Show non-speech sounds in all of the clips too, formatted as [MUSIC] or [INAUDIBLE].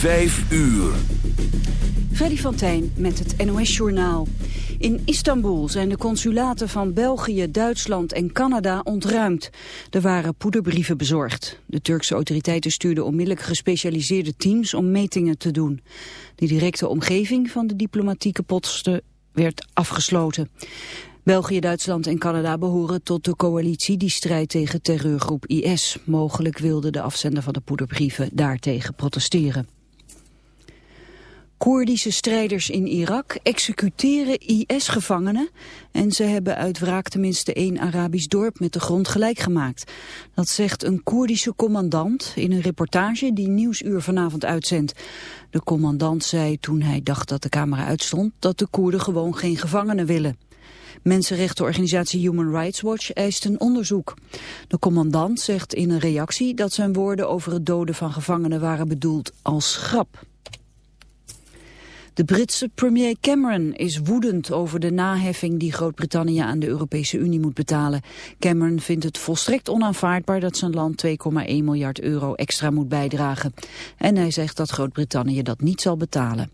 Vijf uur. Freddy van Tijn met het NOS-journaal. In Istanbul zijn de consulaten van België, Duitsland en Canada ontruimd. Er waren poederbrieven bezorgd. De Turkse autoriteiten stuurden onmiddellijk gespecialiseerde teams om metingen te doen. De directe omgeving van de diplomatieke posten werd afgesloten. België, Duitsland en Canada behoren tot de coalitie die strijdt tegen terreurgroep IS. Mogelijk wilde de afzender van de poederbrieven daartegen protesteren. Koerdische strijders in Irak executeren IS-gevangenen en ze hebben uit wraak tenminste één Arabisch dorp met de grond gelijk gemaakt. Dat zegt een Koerdische commandant in een reportage die Nieuwsuur vanavond uitzendt. De commandant zei toen hij dacht dat de camera uitstond dat de Koerden gewoon geen gevangenen willen. Mensenrechtenorganisatie Human Rights Watch eist een onderzoek. De commandant zegt in een reactie dat zijn woorden over het doden van gevangenen waren bedoeld als grap. De Britse premier Cameron is woedend over de naheffing die Groot-Brittannië aan de Europese Unie moet betalen. Cameron vindt het volstrekt onaanvaardbaar dat zijn land 2,1 miljard euro extra moet bijdragen. En hij zegt dat Groot-Brittannië dat niet zal betalen.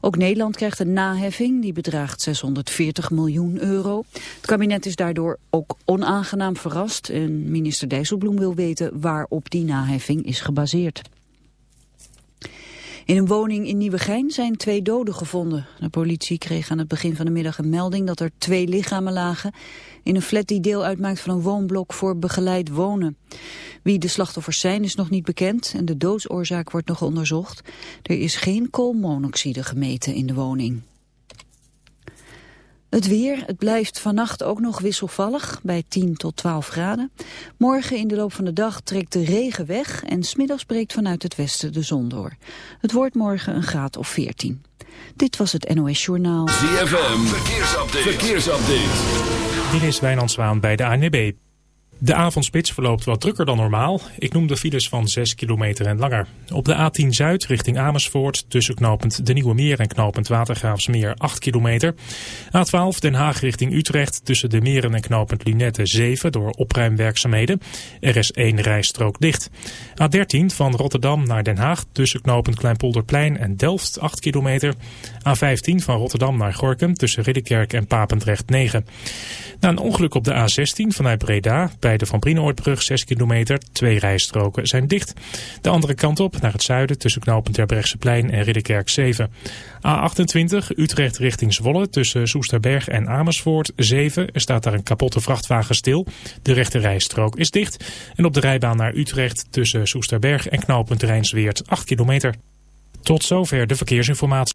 Ook Nederland krijgt een naheffing, die bedraagt 640 miljoen euro. Het kabinet is daardoor ook onaangenaam verrast en minister Dijsselbloem wil weten waarop die naheffing is gebaseerd. In een woning in Nieuwegein zijn twee doden gevonden. De politie kreeg aan het begin van de middag een melding dat er twee lichamen lagen in een flat die deel uitmaakt van een woonblok voor begeleid wonen. Wie de slachtoffers zijn is nog niet bekend en de doodsoorzaak wordt nog onderzocht. Er is geen koolmonoxide gemeten in de woning. Het weer, het blijft vannacht ook nog wisselvallig bij 10 tot 12 graden. Morgen in de loop van de dag trekt de regen weg en smiddags breekt vanuit het westen de zon door. Het wordt morgen een graad of 14. Dit was het NOS Journaal. ZFM, verkeersupdate. verkeersupdate. Dit is Wijnand Zwaan bij de ANWB. De avondspits verloopt wat drukker dan normaal. Ik noem de files van 6 kilometer en langer. Op de A10 Zuid richting Amersfoort tussen knooppunt De Nieuwe Meer en knooppunt Watergraafsmeer 8 kilometer. A12 Den Haag richting Utrecht tussen de Meren en knooppunt Lunette 7 door opruimwerkzaamheden. Er is één rijstrook dicht. A13 van Rotterdam naar Den Haag tussen knooppunt Kleinpolderplein en Delft 8 kilometer. A15 van Rotterdam naar Gorkum tussen Ridderkerk en Papendrecht 9. Na een ongeluk op de A16 vanuit Breda bij de Van Brienoordbrug 6 kilometer. Twee rijstroken zijn dicht. De andere kant op naar het zuiden tussen knooppunt Terbrechtseplein en Ridderkerk 7. A28 Utrecht richting Zwolle tussen Soesterberg en Amersfoort 7. Er staat daar een kapotte vrachtwagen stil. De rechte rijstrook is dicht. En op de rijbaan naar Utrecht tussen Soesterberg en knooppunt Rijnsweert 8 kilometer. Tot zover de verkeersinformatie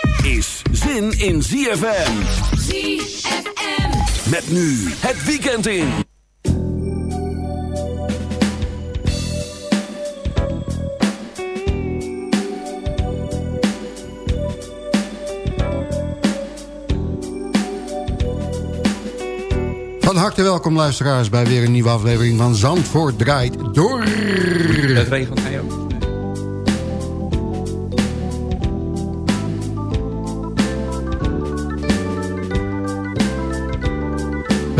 is zin in ZFM. ZFM. Met nu het weekend in. Van harte welkom luisteraars bij weer een nieuwe aflevering van Zandvoort draait door. Het regent hij ook.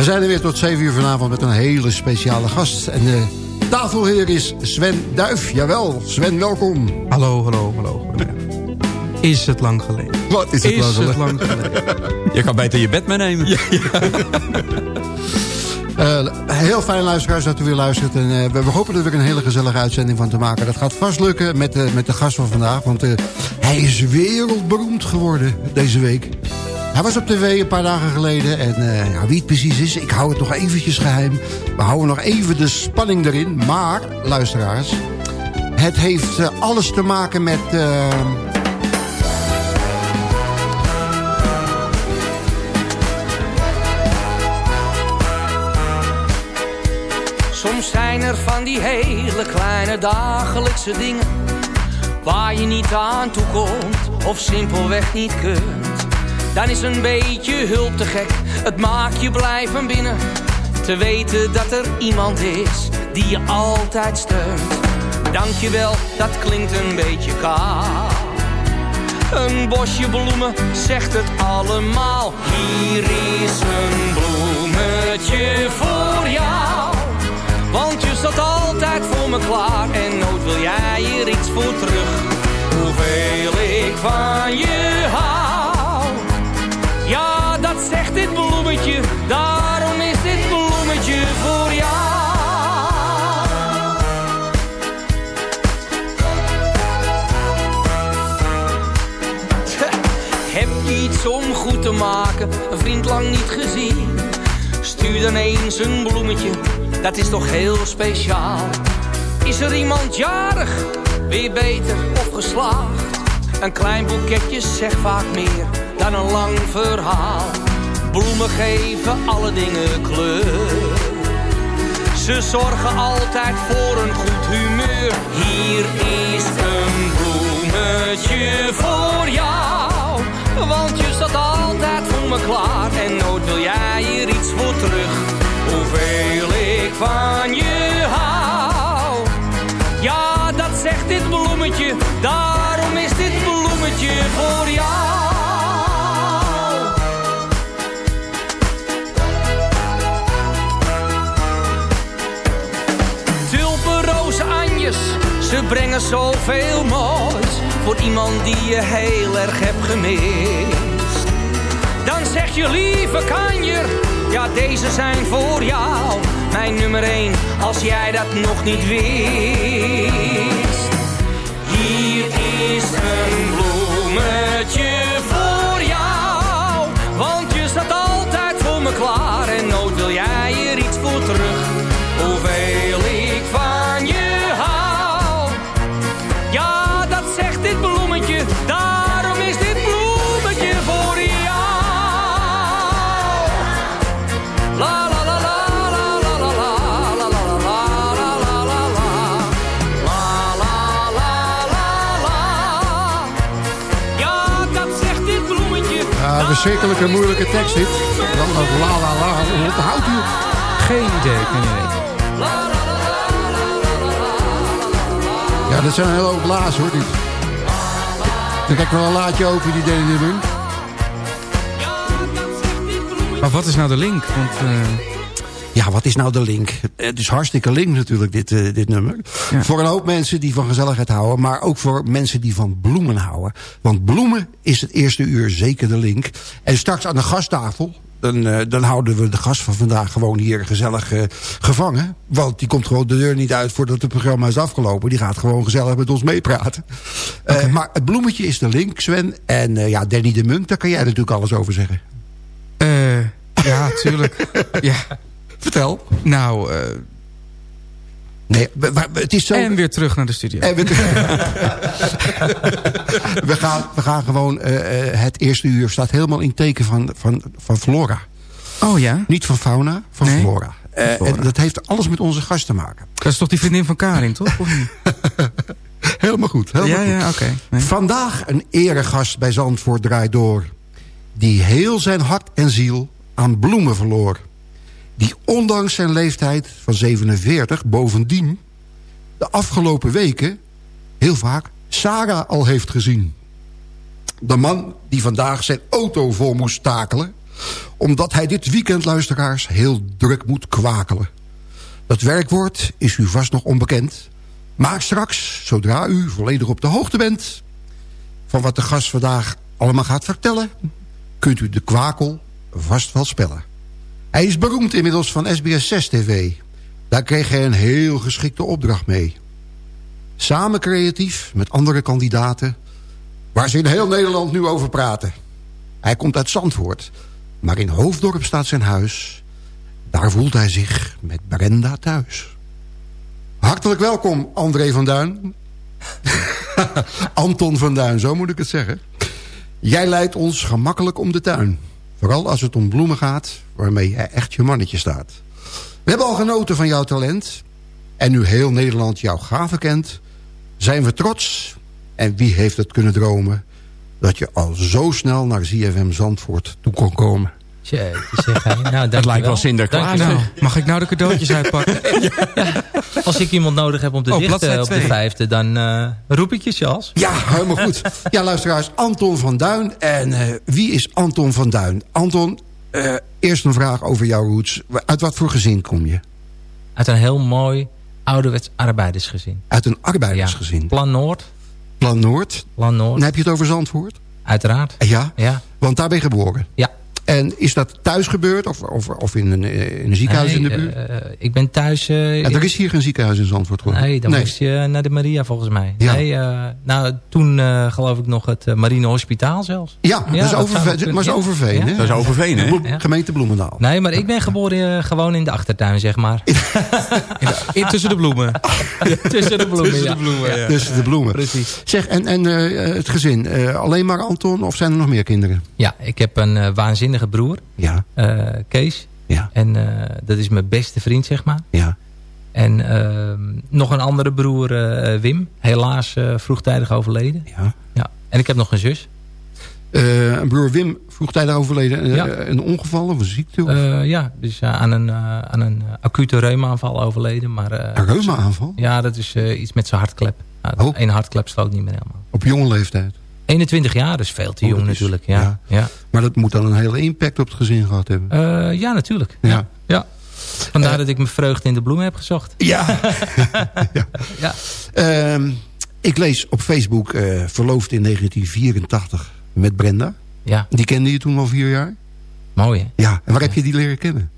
We zijn er weer tot 7 uur vanavond met een hele speciale gast. En de tafelheer is Sven Duif. Jawel, Sven, welkom. Hallo, hallo, hallo. Is het lang geleden? Wat is het, is lang, het lang geleden? [LAUGHS] Je kan beter je bed meenemen. Ja, ja. Uh, [LAUGHS] heel fijn luisteraars dat u weer luistert. En, uh, we, we, hopen er weer een hele gezellige uitzending van te maken. Dat gaat vast lukken met, uh, met de gast van vandaag. Want hij is wereldberoemd geworden deze week. Hij was op tv een paar dagen geleden. En ja, wie het precies is, ik hou het nog eventjes geheim. We houden nog even de spanning erin. Maar, luisteraars... Het heeft alles te maken met... Soms zijn er van die hele kleine dagelijkse dingen Waar je niet aan toe komt of simpelweg niet kunt Dan is een beetje hulp te gek, het maakt je blij van binnen. Te weten dat er iemand is die je altijd steunt. Dankjewel, dat klinkt een beetje kaal. Een bosje bloemen zegt het allemaal. Hier is een bloemetje voor jou. Want je staat altijd voor me klaar. En nooit wil jij er iets voor terug. Hoeveel ik van je hou. Dit bloemetje, daarom is dit bloemetje voor jou. Heb je iets om goed te maken, een vriend lang niet gezien? Stuur dan eens een bloemetje dat is toch heel speciaal. Is er iemand jarig, weer beter of geslaagd? Een klein boeketje zegt vaak meer dan een lang verhaal. Bloemen geven alle dingen kleur. Ze zorgen altijd voor een goed humeur. Hier is een bloemetje voor jou. Want je staat altijd voor me klaar. En nooit wil jij er iets voor terug. Hoeveel ik van je brengen zoveel moois. Voor iemand die je heel erg hebt gemist. Dan zeg je lieve kanjer ja deze zijn voor jou. Mijn nummer 1, als jij dat nog niet wist. Hier is een bloemetje voor jou. Want je staat altijd voor me klaar. En nooit wil jij verschrikkelijke moeilijke tekst dit. Dan dat la la la. Wat houdt u? Geen idee, idee. Ja, dat zijn een hele hoop blaas hoor. Dit. Dan kijk wel een laadje open die deden dit Maar wat is nou de link? Uh... Ja, wat is nou de link? Het is hartstikke link natuurlijk, dit, uh, dit nummer. Ja. Voor een hoop mensen die van gezelligheid houden... maar ook voor mensen die van bloemen houden. Want bloemen is het eerste uur zeker de link. En straks aan de gasttafel... Dan, uh, dan houden we de gast van vandaag gewoon hier gezellig uh, gevangen. Want die komt gewoon de deur niet uit voordat het programma is afgelopen. Die gaat gewoon gezellig met ons meepraten. Okay. Maar het bloemetje is de link, Sven. En ja, Danny de Munk, daar kan jij natuurlijk alles over zeggen. ja, tuurlijk. [LAUGHS] ja. Vertel. Nou, Nee, het is zo... En weer terug naar de studio. En weer [LAUGHS] we, gaan, we gaan gewoon... Uh, het eerste uur staat helemaal in teken van, van, van flora. Oh ja? Niet van fauna, van nee. flora. Uh. En dat heeft alles met onze gast te maken. Dat is toch die vriendin van Karin, toch? Of niet? [LAUGHS] helemaal goed. Helemaal ja, goed. ja, oké. Okay. Nee. Vandaag een eregast bij Zandvoort draait door. Die heel zijn hart en ziel aan bloemen verloor Die ondanks zijn leeftijd van 47 bovendien... de afgelopen weken heel vaak Sarah al heeft gezien. De man die vandaag zijn auto vol moest takelen... omdat hij dit weekend, luisteraars, heel druk moet kwakelen. Dat werkwoord is u vast nog onbekend... maar straks, zodra u volledig op de hoogte bent... van wat de gast vandaag allemaal gaat vertellen... kunt u de kwakel vast wel spellen. Hij is beroemd inmiddels van SBS 6 TV. Daar kreeg hij een heel geschikte opdracht mee. Samen creatief met andere kandidaten... waar ze in heel Nederland nu over praten. Hij komt uit Zandvoort, maar in Hoofddorp staat zijn huis. Daar voelt hij zich met Brenda thuis. Hartelijk welkom, André van Duin. [LAUGHS] Anton van Duin, zo moet ik het zeggen. Jij leidt ons gemakkelijk om de tuin. Vooral als het om bloemen gaat, waarmee je echt je mannetje staat. We hebben al genoten van jouw talent. En nu heel Nederland jouw gave kent... zijn we trots. En wie heeft het kunnen dromen... dat je al zo snel naar ZFM Zandvoort toe kon komen. Zeg hij. Nou, Het lijkt wel Sinterklaas. Nou, mag ik nou de cadeautjes [LAUGHS] uitpakken? Als ik iemand nodig heb om te Oh, dichten bladzij op de vijfde, dan eh, roep ik je, Charles. Ja, helemaal goed. Ja, luisteraars, Anton van Duin. En eh, wie is Anton van Duin? Anton, eh, eerst een vraag over jouw roots. Uit wat voor gezin kom je? Uit een heel mooi ouderwets arbeidersgezin. Uit een arbeidersgezin. Plan Noord. Plan Noord. Plan Noord. Dan heb je het over Zandvoort? Uiteraard. Ja, Ja. want daar ben je geboren. Ja. En is dat thuis gebeurd of, of, of in, een, eh, in een ziekenhuis in de buurt? eh, ik ben thuis... eh, ja, er is hier geen ziekenhuis in Zandvoort geworden. Nee, dan moest je naar de Maria volgens mij. Ja. Nee, eh, nou, toen eh, geloof ik nog het Marine Hospitaal zelfs. Ja, dat is Overveen, maar is. Overveen, Ja. hè? Dat is Overveen, hè? Gemeente Bloemendaal. Nee, maar ik ben geboren gewoon in de achtertuin, zeg maar. In, [LAUGHS] tussen de bloemen. [LAUGHS] Tussen de bloemen, Tussen ja. de bloemen, ja. Tussen de bloemen. Precies. Zeg, en, en eh, het gezin, eh, alleen maar Anton of zijn er nog meer kinderen? Ja, ik heb een eh, broer, Ja, eh, Kees. ja, En eh, dat is mijn beste vriend, zeg maar. ja. En ehm, nog een andere broer, eh, Wim. Helaas eh, vroegtijdig overleden. ja. Ja. En ik heb nog een zus. Eh, een broer Wim vroegtijdig overleden. eh, Ja. Een ongeval of een ziekte? Of Eh, ja, dus aan een, eh, aan een acute reuma-aanval overleden. Maar, eh, een reuma-aanval? Ja, dat is eh, iets met zijn hartklep. Nou, Oh. Eén hartklep sloot niet meer helemaal. Op jonge leeftijd. 21 jaar, dus veel te Oh, jong is- natuurlijk. Ja, ja. Maar dat moet dan een hele impact op het gezin gehad hebben. Eh, ja natuurlijk. Ja. Ja. Vandaar dat ik mijn vreugde in de bloemen heb gezocht. Ja. [LAUGHS] ja. Ja. Ehm, ik lees op Facebook eh, verloofd in 1984 met Brenda. Ja, Die kende je toen al vier jaar? mooi hè. Ja. En waar heb je die leren kennen?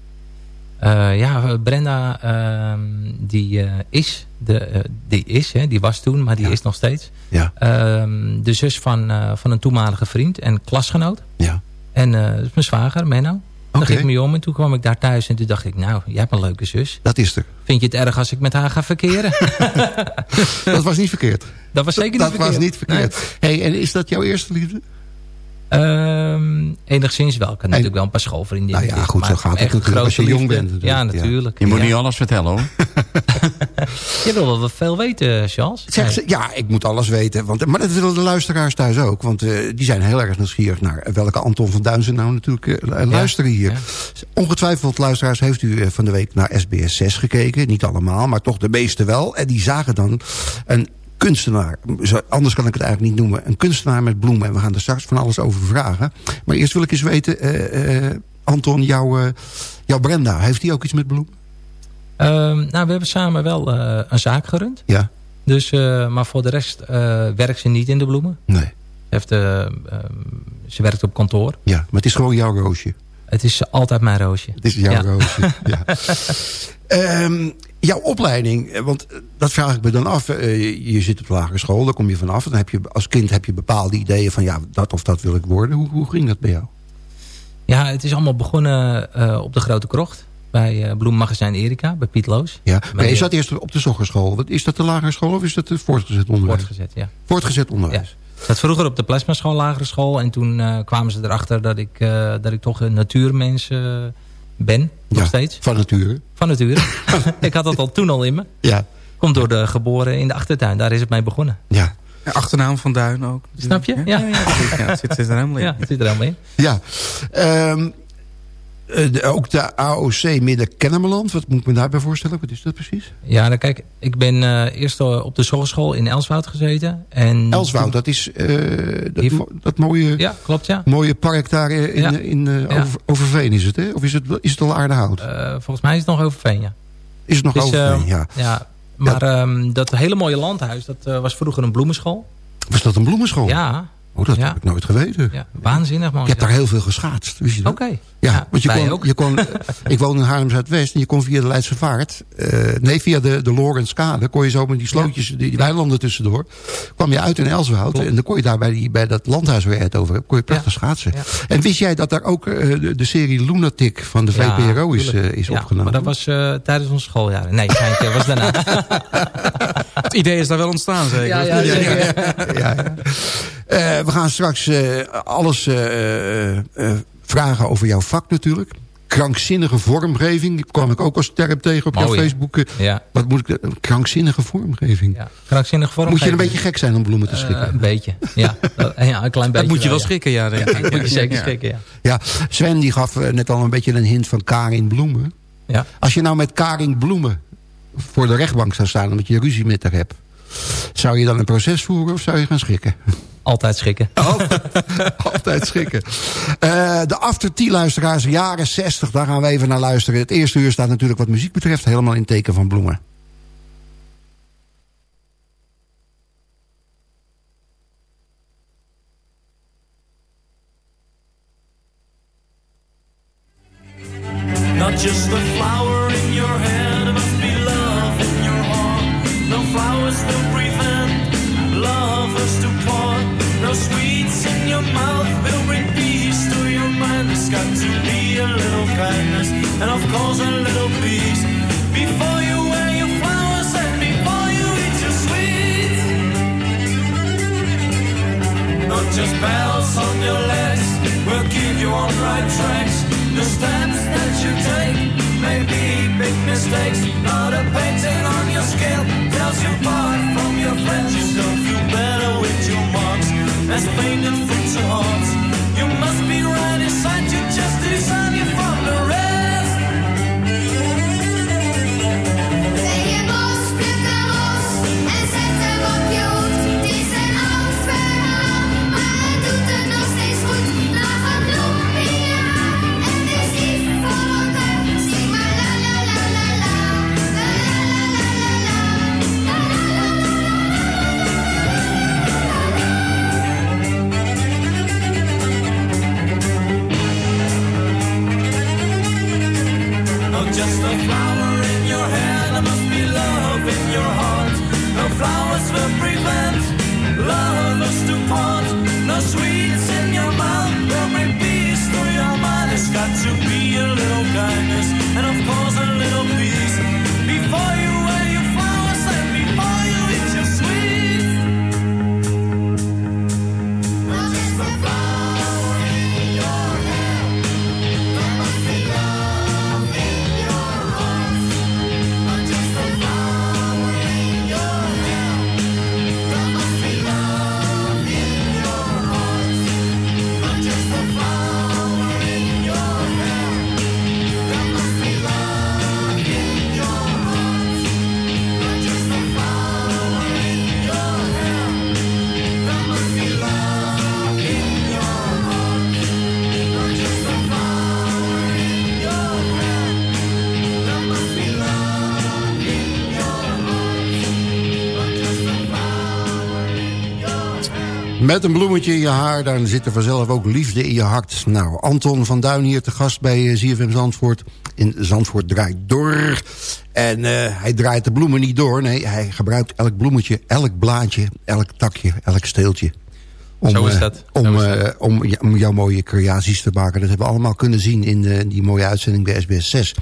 Eh, ja, Brenda, ehm, die eh, is, de, eh, die is, hè, die was toen, maar die Ja. is nog steeds. Ja. Ehm, de zus van, van een toenmalige vriend en klasgenoot. Ja. En mijn zwager, Menno. Toen Oké. ging ik me om en toen kwam ik daar thuis en toen dacht ik, nou, jij hebt een leuke zus. Dat is er. Vind je het erg als ik met haar ga verkeren? [LAUGHS] Dat was niet verkeerd. dat was zeker niet dat verkeerd. was niet verkeerd. Hey, en is dat jouw eerste liefde? Ehm, enigszins wel. Ik had natuurlijk wel een paar schoolvriendinnen. Nou ja, goed, maar zo gaat het natuurlijk als je jong bent Ja, natuurlijk. Ja. natuurlijk. Je moet Ja. niet alles vertellen, hoor. [LAUGHS] Je wil wel wat veel weten, Charles. Zeg, ze- ja, ik moet alles weten. Want, maar dat willen de luisteraars thuis ook. Want eh, die zijn heel erg nieuwsgierig naar welke Anton van Duin ze nou natuurlijk eh, luisteren hier. ja. Ongetwijfeld, luisteraars, heeft u eh, van de week naar SBS 6 gekeken. Niet allemaal, maar toch de meeste wel. En die zagen dan een kunstenaar. Anders kan ik het eigenlijk niet noemen. Een kunstenaar met bloemen. En we gaan er straks van alles over vragen. Maar eerst wil ik eens weten, eh, eh, Anton, jouw, eh, jouw Brenda, heeft die ook iets met bloemen? Ehm, nou, we hebben samen wel een zaak gerund. Ja, Dus, maar voor de rest werkt ze niet in de bloemen. nee. Heeft, eh, ehm, ze werkt op kantoor. Ja, maar het is gewoon jouw roosje. Het is altijd mijn roosje. Het is jouw Ja. roosje. ja. [LAUGHS] Ehm, jouw opleiding, eh, want eh, dat vraag ik me dan af. eh, je- zit op de lagere school, daar kom je vanaf. Dan heb je, als kind heb je bepaalde ideeën van ja, dat of dat wil ik worden. Hoe, hoe ging dat bij jou? Ja, het is allemaal begonnen op de Grote Krocht. Bij uh, Bloemmagazijn Erika, bij Piet Loos. Ja, maar je zat eerst op de zongerschool. Wat- Is dat de lagere school of is dat het voortgezet onderwijs? Voortgezet, ja. Voortgezet onderwijs. Ik zat vroeger op de plasmaschool, lagere school. En toen kwamen ze erachter dat ik, dat ik toch een natuurmens ben. Nog Ja, steeds. Van nature. Van nature. [LAUGHS] [LAUGHS] ik had dat al toen al in me. Ja. Komt door de geboren in de achtertuin. Daar is het mee begonnen. Ja. Ja, achternaam van Duin ook. Snap je? Ja, Ja. ja, ja, dat is- ja, het zit, zit er helemaal in. Ja, het zit er helemaal in. Ja. Ehm, eh, de- ook de AOC Midden-Kennemerland. Wat moet ik me daarbij voorstellen? Wat is dat precies? Ja, dan kijk, ik ben eh, eerst op de zorgschool in Elswoud gezeten. En Elswoud, dat is eh, dat, Hier- mo- dat mooie, Ja, klopt ja. mooie park daar in, Ja. in Ja. Overveen is het, hè? Of is het, is het al Aardehout? Eh, volgens mij is het nog Overveen, ja. is het nog Overveen, ja. ja. Maar ehm, dat hele mooie landhuis, dat was vroeger een bloemenschool. Was dat een bloemenschool? Ja, Oh, dat Ja. heb ik nooit geweten. ja, waanzinnig mooi. Ik heb daar heel veel geschaatst. Wist je dat? Oké. Ja, Ja, want je kon, ook. Je kon, [LAUGHS] ik woon in Haarlem-Zuidwest en je kon via de Leidse Vaart... eh, nee, via de, de Lorenskade kon je zo met die slootjes, die, die weilanden tussendoor... kwam je uit in Elswoud en dan kon je daar bij, die, bij dat landhuis waar je het over hebt... kon je prachtig schaatsen. Ja. En wist jij dat daar ook eh, de, de serie Lunatic van de Ja, VPRO is, eh, is Ja, opgenomen? Maar dat was eh, tijdens onze schooljaren. Nee, geintje, was daarna. [LAUGHS] Het idee is daar wel ontstaan, zeker? Ja, ja, Ja, [LAUGHS] Eh, we gaan straks eh, alles eh, eh, eh, vragen over jouw vak natuurlijk. Krankzinnige vormgeving. Die kwam ik ook als term tegen op jouw Mooi, hè? Facebook. Ja, Wat moet ik... Een krankzinnige vormgeving. ja. Krankzinnig vorm. Moet je een beetje gek zijn om bloemen te schikken? een beetje, ja. Dat- [LAUGHS] ja. Een klein beetje [LAUGHS] Dat moet je wel ja. schrikken, ja. Dat moet je zeker Ja. schrikken, ja. Ja, Sven die gaf net al een beetje een hint van Karin Bloemen. ja. Als je nou met Karin Bloemen voor de rechtbank zou staan... omdat je ruzie met haar hebt... zou je dan een proces voeren of zou je gaan schikken? Altijd schrikken. [LAUGHS] Altijd schikken. Eh, de After Tea luisteraars, jaren 60, daar gaan we even naar luisteren. Het eerste uur staat natuurlijk wat muziek betreft helemaal in teken van bloemen. Not just flower mistakes. Not a painting on your scale you apart from your friends. You don't feel better with your marks as painted fruits and hearts. Met een bloemetje in je haar, dan zit er vanzelf ook liefde in je hart. Nou, Anton van Duin hier te gast bij eh, ZFM Zandvoort. In Zandvoort draait door. En eh, hij draait de bloemen niet door. Nee, hij gebruikt elk bloemetje, elk blaadje, elk takje, elk steeltje. Om, Zo is eh, dat. om, eh, om, ja, om jouw mooie creaties te maken. Dat hebben we allemaal kunnen zien in de, die mooie uitzending bij SBS 6.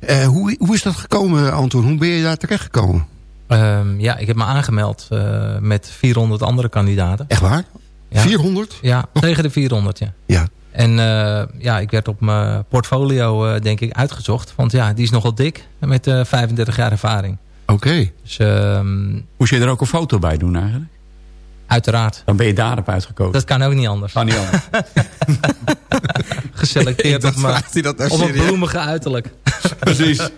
Eh, hoe, hoe is dat gekomen, Anton? Hoe ben je daar terechtgekomen? Ehm, ja, ik heb me aangemeld eh, met 400 andere kandidaten. Echt waar? Ja. 400? Ja, tegen de 400, ja. Ja. En eh, ja, ik werd op mijn portfolio eh, denk ik uitgezocht. Want ja, die is nogal dik met eh 35 jaar ervaring. Oké. Dus ehm, Moest je er ook een foto bij doen eigenlijk? uiteraard. Dan ben je daarop uitgekozen. Dat kan ook niet anders. Kan niet anders. [LAUGHS] geselecteerd op, mijn- nou op een bloemige uiterlijk. Precies. [LAUGHS]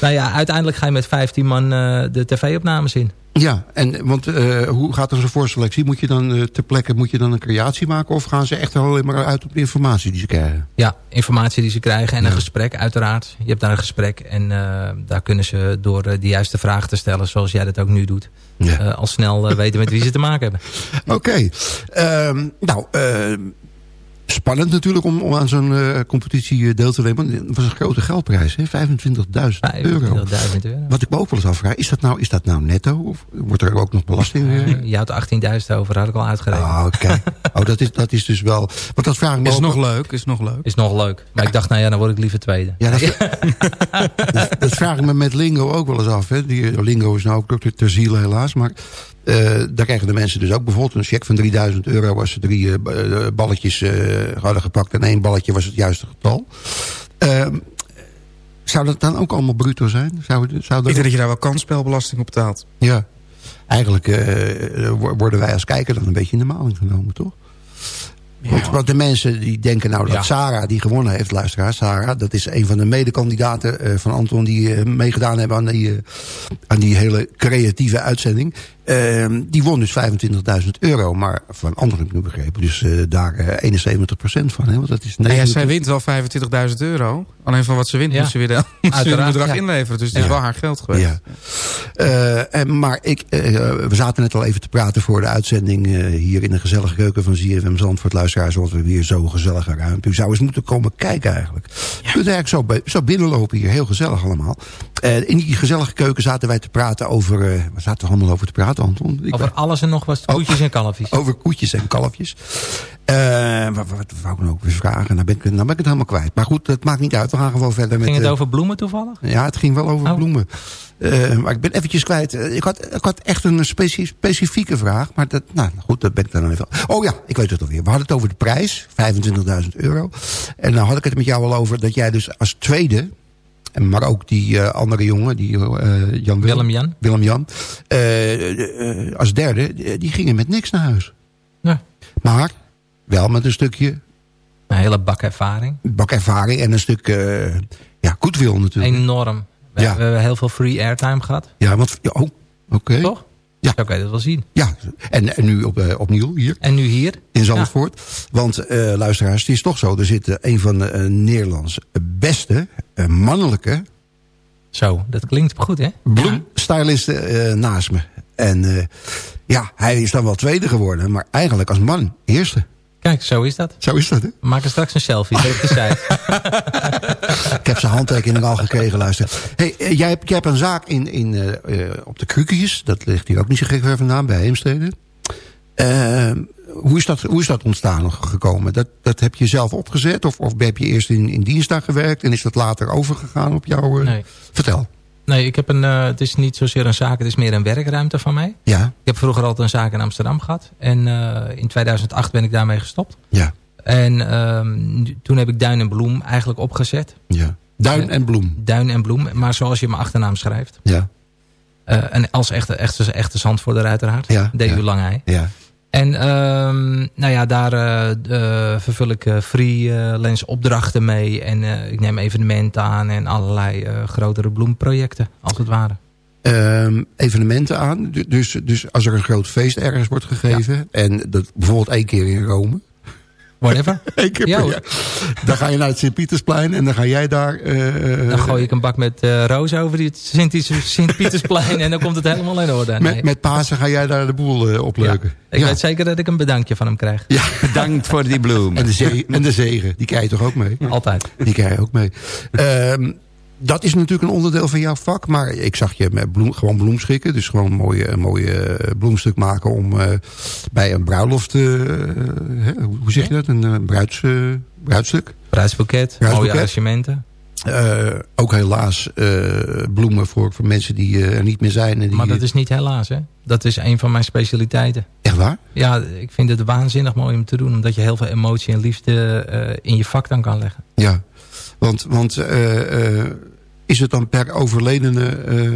Nou ja, uiteindelijk ga je met 15 man eh, de tv-opnames in. Ja, en, want eh, hoe gaat er zo'n voorselectie? Moet je dan eh, ter plekke moet je dan een creatie maken... of gaan ze echt alleen maar uit op de informatie die ze krijgen? Ja, informatie die ze krijgen en een gesprek uiteraard. Je hebt daar een gesprek en daar kunnen ze door de juiste vragen te stellen... zoals jij dat ook nu doet, eh, al snel weten met wie ze te maken hebben. [LAUGHS] Oké. Ehm, nou, eh, spannend natuurlijk om, om aan zo'n eh, competitie eh, deel te nemen. Het was een grote geldprijs, hè? 25.000 euro. 25.000 euro. Wat ik me ook wel eens afvraag, is dat nou, is dat nou netto? Of wordt er ook nog belasting? eh? Je houdt 18.000 over, had ik al uitgerekend. Ah, oké. Oh, dat is, dat is dus wel... Want dat vraag ik me Is nog leuk, is nog leuk. Is nog leuk. Maar ik dacht, nou ja, dan word ik liever tweede. Ja, dat, [LAUGHS] dat, dat vraag ik me met Lingo ook wel eens af. Hè. Die, Lingo is nou ook ter, ter ziele helaas. Maar daar krijgen de mensen dus ook bijvoorbeeld een cheque van 3000 euro... als ze drie eh, eh, balletjes eh, hadden gepakt en één balletje was het juiste getal. Ehm, zou dat dan ook allemaal bruto zijn? Zou, zou Ik denk dat je daar wel kansspelbelasting op betaalt. Ja. Eigenlijk eh, wo- worden wij als kijker dan een beetje in de maling genomen, toch? Want, want de mensen die denken nou dat Ja. Sarah die gewonnen heeft, luisteraar, Sarah, dat is een van de medekandidaten eh, van Anton die eh, meegedaan hebben aan die, eh, aan die hele creatieve uitzending. Ehm, die won dus 25.000 euro, maar van anderen heb ik nu begrepen. Dus eh, daar eh, 71% van. Hè, want dat is Nou ja, 29 zij wint wel 25.000 euro. Alleen van wat ze wint Ja. moet ze weer, de, [LAUGHS] een bedrag ja. inleveren. Dus het is wel haar geld geweest. Eh, en, maar ik, eh, we zaten net al even te praten voor de uitzending eh, hier in de gezellige keuken van ZFM Zandvoort. Luisteraars, want we weer zo gezellige ruimte. U zou eens moeten komen kijken eigenlijk. Je kunt eigenlijk zo, bij- zo binnenlopen hier, heel gezellig allemaal. Eh, in die gezellige keuken zaten wij te praten over, eh waar zaten we allemaal over te praten Anton? Ik Over alles en nog wat, koetjes en kalfjes. over koetjes en kalfjes. Eh, wat, wat wou ik nou ook weer vragen? Nou ben, ik, nou ben ik het helemaal kwijt. Maar goed, dat maakt niet uit. We gaan gewoon verder met... Ging het eh, over bloemen toevallig? ja, het ging wel over Oh. bloemen. Eh, maar ik ben eventjes kwijt. Ik had, ik had echt een specie- specifieke vraag. Maar dat, nou goed, dat ben ik dan even. Oh ja, ik weet het alweer. We hadden het over de prijs. 25.000 euro. En nou had ik het met jou al over dat jij dus als tweede... en Maar ook die eh, andere jongen, die eh, Jan Willem-Jan. Willem-Jan. eh, eh, als derde, die gingen met niks naar huis. Ja. Maar wel met een stukje Een hele bak ervaring. bakervaring en een stuk ja, goodwill natuurlijk. Enorm. We, Ja. hebben heel veel free airtime gehad. Ja, want... Ja, oh, oké. Toch? Ja. Je dat wel zien. Ja, en, en nu op, eh, opnieuw hier En nu hier. in Zandvoort. Want eh, luisteraars, het is toch zo. Er zit een van de eh, Nederlands beste mannelijke Zo, dat klinkt goed hè? bloemstylisten naast me. En ja, hij is dan wel tweede geworden. Maar eigenlijk als man eerste. Kijk, zo is dat. Zo is dat, hè? We maken straks een selfie. Dat de site. [LAUGHS] Ik heb zijn handtekening al gekregen, luister. Hey, eh, jij, hebt, jij hebt een zaak in, in, eh, eh, op de Krukjes. Dat ligt hier ook niet zo gek ver vandaan, bij Heemstede. Eh, hoe, is dat, hoe is dat ontstaan gekomen? Dat, dat heb je zelf opgezet? Of, of heb je eerst in, in dienst daar gewerkt... en is dat later overgegaan op jou? Nee. Vertel. Nee, ik heb een, eh, het is niet zozeer een zaak, het is meer een werkruimte van mij. Ja, Ik heb vroeger altijd een zaak in Amsterdam gehad. En eh, in 2008 ben ik daarmee gestopt. ja, En ehm, toen heb ik Duin en Bloem eigenlijk opgezet. ja. Duin en bloem. Duin en Bloem, maar zoals je mijn achternaam schrijft. Ja, Eh, en als echte, echte, echte Zandvoorter uiteraard. Ja, D.U. ja. Langij. ja. En ehm, nou ja, daar eh, eh, vervul ik eh, freelance opdrachten mee. En ik neem evenementen aan en allerlei grotere bloemprojecten, als het ware. Ehm, evenementen aan. Du- Dus, dus als er een groot feest ergens wordt gegeven... en dat bijvoorbeeld één keer in Rome... Whatever. [LAUGHS] Eén keer Ja, per jaar. Dan ga je naar het Sint-Pietersplein en dan ga jij daar... eh, Dan gooi ik een bak met eh roos over die Sint- Sint-Pietersplein en dan komt het helemaal in orde. Nee. met, met Pasen ga jij daar de boel eh, opleuken. Ik weet zeker dat ik een bedankje van hem krijg. Ja. [LAUGHS] Bedankt voor die bloem. En de, zegen, en de zegen, die krijg je toch ook mee? Altijd. Die krijg je ook mee. Ehm, dat is natuurlijk een onderdeel van jouw vak. Maar ik zag je met bloem, gewoon bloemschikken. Dus gewoon een mooie, een mooie eh, bloemstuk maken om eh, bij een bruiloft... eh, hè, hoe zeg je dat? Een bruids, eh, bruidstuk. Bruidsboeket, mooie arrangementen. Ook helaas bloemen voor, voor mensen die er niet meer zijn. En die, Maar dat is niet helaas, hè. Dat is een van mijn specialiteiten. Echt waar? Ja, ik vind het waanzinnig mooi om te doen. Omdat je heel veel emotie en liefde in je vak dan kan leggen. Ja, want, want eh, eh, is het dan per overledene... eh,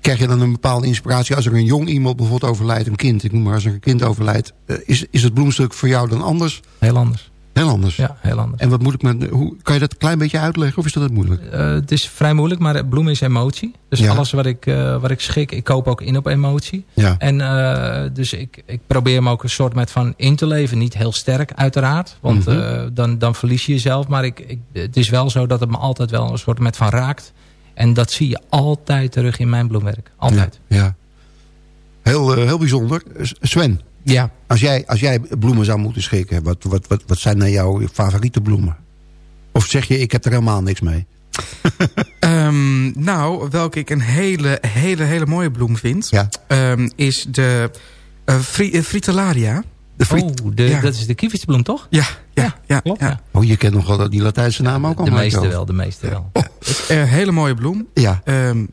krijg je dan een bepaalde inspiratie? Als er een jong iemand bijvoorbeeld overlijdt, een kind... ik noem maar als er een kind overlijdt... is, is het bloemstuk voor jou dan anders? Heel anders. Heel anders? Ja, heel anders. En wat moet ik me, hoe, kan je dat een klein beetje uitleggen of is dat moeilijk? Eh, het is vrij moeilijk, maar bloemen is emotie. Dus Ja. alles wat ik, eh, wat ik schik, ik koop ook in op emotie. Ja. En eh, dus ik, ik probeer hem ook een soort met van in te leven. Niet heel sterk uiteraard, want Mhm. dan, dan verlies je jezelf. Maar ik, ik, het is wel zo dat het me altijd wel een soort met van raakt. En dat zie je altijd terug in mijn bloemwerk. Altijd. Ja. Heel, heel bijzonder. Sven, Ja. als jij, als jij bloemen zou moeten schikken, wat, wat, wat, wat zijn nou jouw favoriete bloemen? Of zeg je, ik heb er helemaal niks mee? [LAUGHS] Ehm, nou, welke ik een hele, hele, hele mooie bloem vind... ehm, is de fri fritillaria. De Oh, de, dat is de kievitsbloem toch? Ja, ja, ja. klopt, ja. ja. Oh, je kent nog wel die Latijnse naam ook al. De meeste wel, de meeste wel. Eh, hele mooie bloem. Ja. Ehm,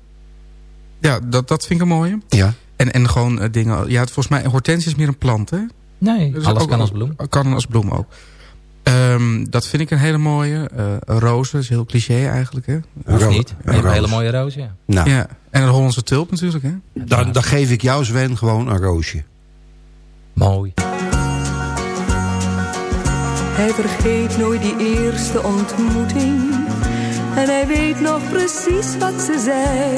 ja, dat, dat vind ik een mooie. Ja. En, en gewoon eh, dingen... Ja, volgens mij, hortensia is meer een plant, hè? Nee, Dus alles ook- kan als bloem. Kan als bloem ook. Ehm, dat vind ik een hele mooie. Eh rozen is heel cliché eigenlijk, hè? Of niet. Roos. een hele mooie roos, ja. Nou, Ja, en een Hollandse tulp natuurlijk, hè? dan, dan geef ik jou, Sven, gewoon een roosje. Mooi. Hij vergeet nooit die eerste ontmoeting. En hij weet nog precies wat ze zei.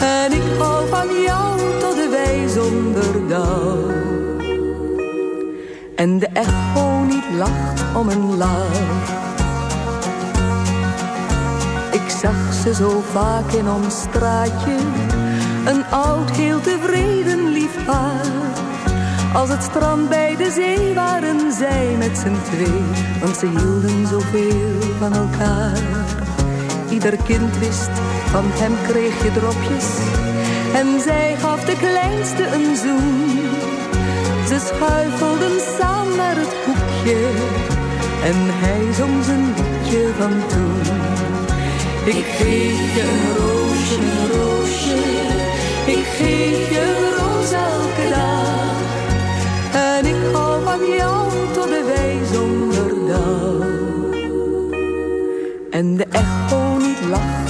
En ik hou van jou tot de wij zonder. En de echo niet lacht om een lach. Ik zag ze zo vaak in ons straatje. Een oud, heel tevreden lief paar. Als het strand bij de zee waren zij met z'n twee. Want ze hielden zoveel van elkaar. Ieder kind wist, van hem kreeg je dropjes. En zij gaf de kleinste een zoen. Ze schuifelden samen naar het hoekje. En hij zong zijn liedje van toen. Ik geef je een roosje, roosje. Ik geef je een roos elke dag. En ik hou van jou tot de wij zonder dauw. En de echo niet lacht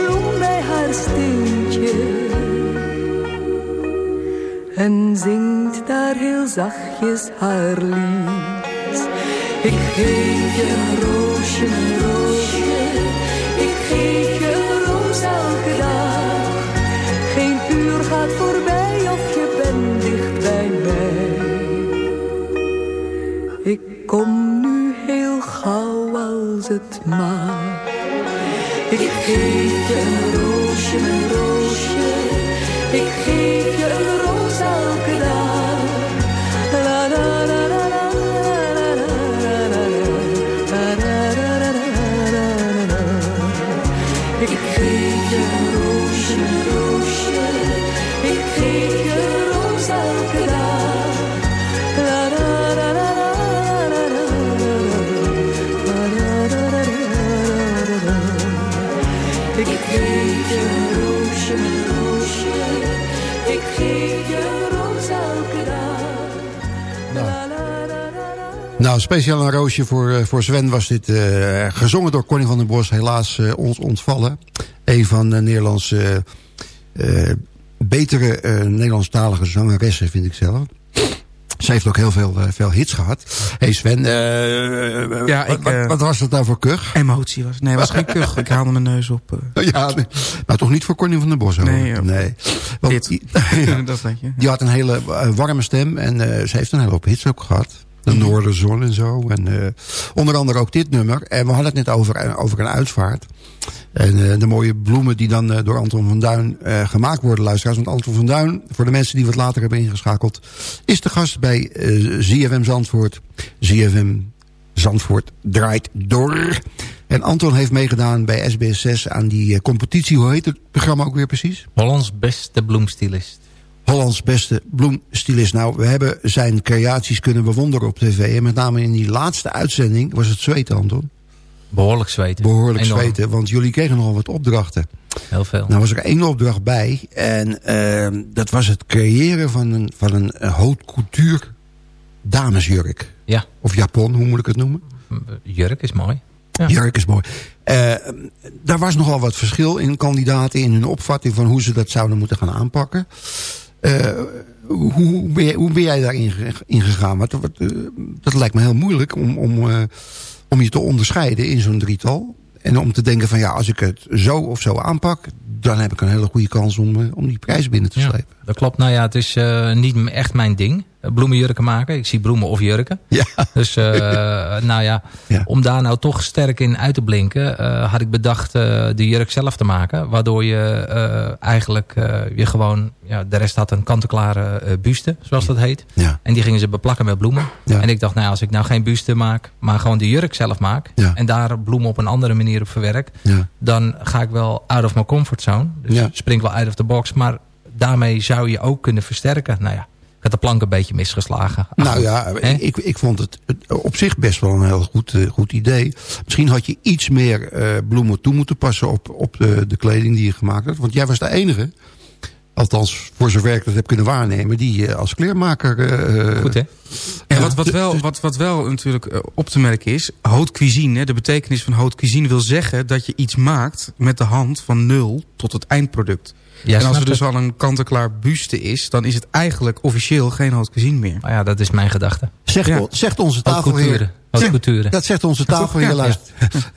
en zingt daar heel zachtjes haar lied. Ik geef je een roosje, een roosje, ik geef je een roos elke dag. Geen uur gaat voorbij of je bent dicht bij mij. Ik kom nu heel gauw als het mag. Nou, speciaal een roosje voor, eh, voor Sven was dit eh, gezongen door Connie van den Bos. Helaas eh, ons ontvallen. Een van de Nederlandse eh, betere Nederlandstalige zangeressen, vind ik zelf. Ze heeft ook heel veel, veel hits gehad. hey Sven, Ja, wat, ik, wat, wat was dat nou voor kuch? Emotie was. Nee, was geen [LAUGHS] kuch. Ik haalde mijn neus op. eh. Ja, nou toch niet voor Connie van den Bos hoor. Nee, joh. nee. Want Dit. die, [LAUGHS] ja, [LAUGHS] dat je. die had een hele warme stem en ze heeft een hele hoop hits ook gehad. De Noorderzon en zo. En, eh, onder andere ook dit nummer. En we hadden het net over, over een uitvaart. En eh, de mooie bloemen die dan eh, door Anton van Duin eh, gemaakt worden, luisteraars. Want Anton van Duin, voor de mensen die wat later hebben ingeschakeld... is de gast bij eh ZFM Zandvoort. ZFM Zandvoort draait door. En Anton heeft meegedaan bij SBS6 aan die eh, competitie. Hoe heet het programma ook weer precies? Hollands beste bloemstylist. Hollands beste bloemstylist. Nou, we hebben zijn creaties kunnen bewonderen op tv. En met name in die laatste uitzending was het zweten, Anton. Behoorlijk zweten. Behoorlijk Enorm. zweten, want jullie kregen nogal wat opdrachten. Heel veel. Nou was er één opdracht bij. En eh, dat was het creëren van een, van een eh, haute couture damesjurk. Ja. Of japon, hoe moet ik het noemen? Jurk is mooi. Ja. Jurk is mooi. Eh, daar was nogal wat verschil in kandidaten in hun opvatting van hoe ze dat zouden moeten gaan aanpakken. Eh, hoe, ben jij, hoe ben jij daarin ge- in gegaan? Want, wat, eh, dat lijkt me heel moeilijk om, om, eh, om je te onderscheiden in zo'n drietal. En om te denken van ja, als ik het zo of zo aanpak... dan heb ik een hele goede kans om, om die prijs binnen te slepen. Dat klopt. Nou ja, het is eh, niet echt mijn ding. eh, Bloemenjurken maken. Ik zie bloemen of jurken. Ja. [LAUGHS] Dus eh, [LAUGHS] nou ja, om daar nou toch sterk in uit te blinken... had ik bedacht de jurk zelf te maken. Waardoor je eigenlijk je gewoon... Ja, de rest had een kant-en-klare buste, zoals dat heet. Ja. En die gingen ze beplakken met bloemen. Ja. En ik dacht, nou als ik nou geen buste maak... maar gewoon de jurk zelf maak... En daar bloemen op een andere manier op verwerk... Dan ga ik wel out of my comfortzone. Dus spring wel out of the box. Maar daarmee zou je ook kunnen versterken. Nou ja, ik had de plank een beetje misgeslagen. Ach, Nou ja, ik, ik vond het op zich best wel een heel goed, eh, goed idee. Misschien had je iets meer eh, bloemen toe moeten passen op, op de, de kleding die je gemaakt had. Want jij was de enige, althans voor zover ik dat heb kunnen waarnemen... die eh, als kleermaker... eh, Goed hè? En wat, wat, wel, wat, wat wel natuurlijk op te merken is, haute cuisine, hè, de betekenis van haute cuisine wil zeggen dat je iets maakt met de hand van nul tot het eindproduct. Ja, en als er dus het. al een kant-en-klaar buste is, dan is het eigenlijk officieel geen haute cuisine meer. Maar ja, dat is mijn gedachte. Zegt, Ja. zegt onze tafelheer... Haute Zeg- couture. Dat zegt onze tafelheer. Ja. luister- [LAUGHS]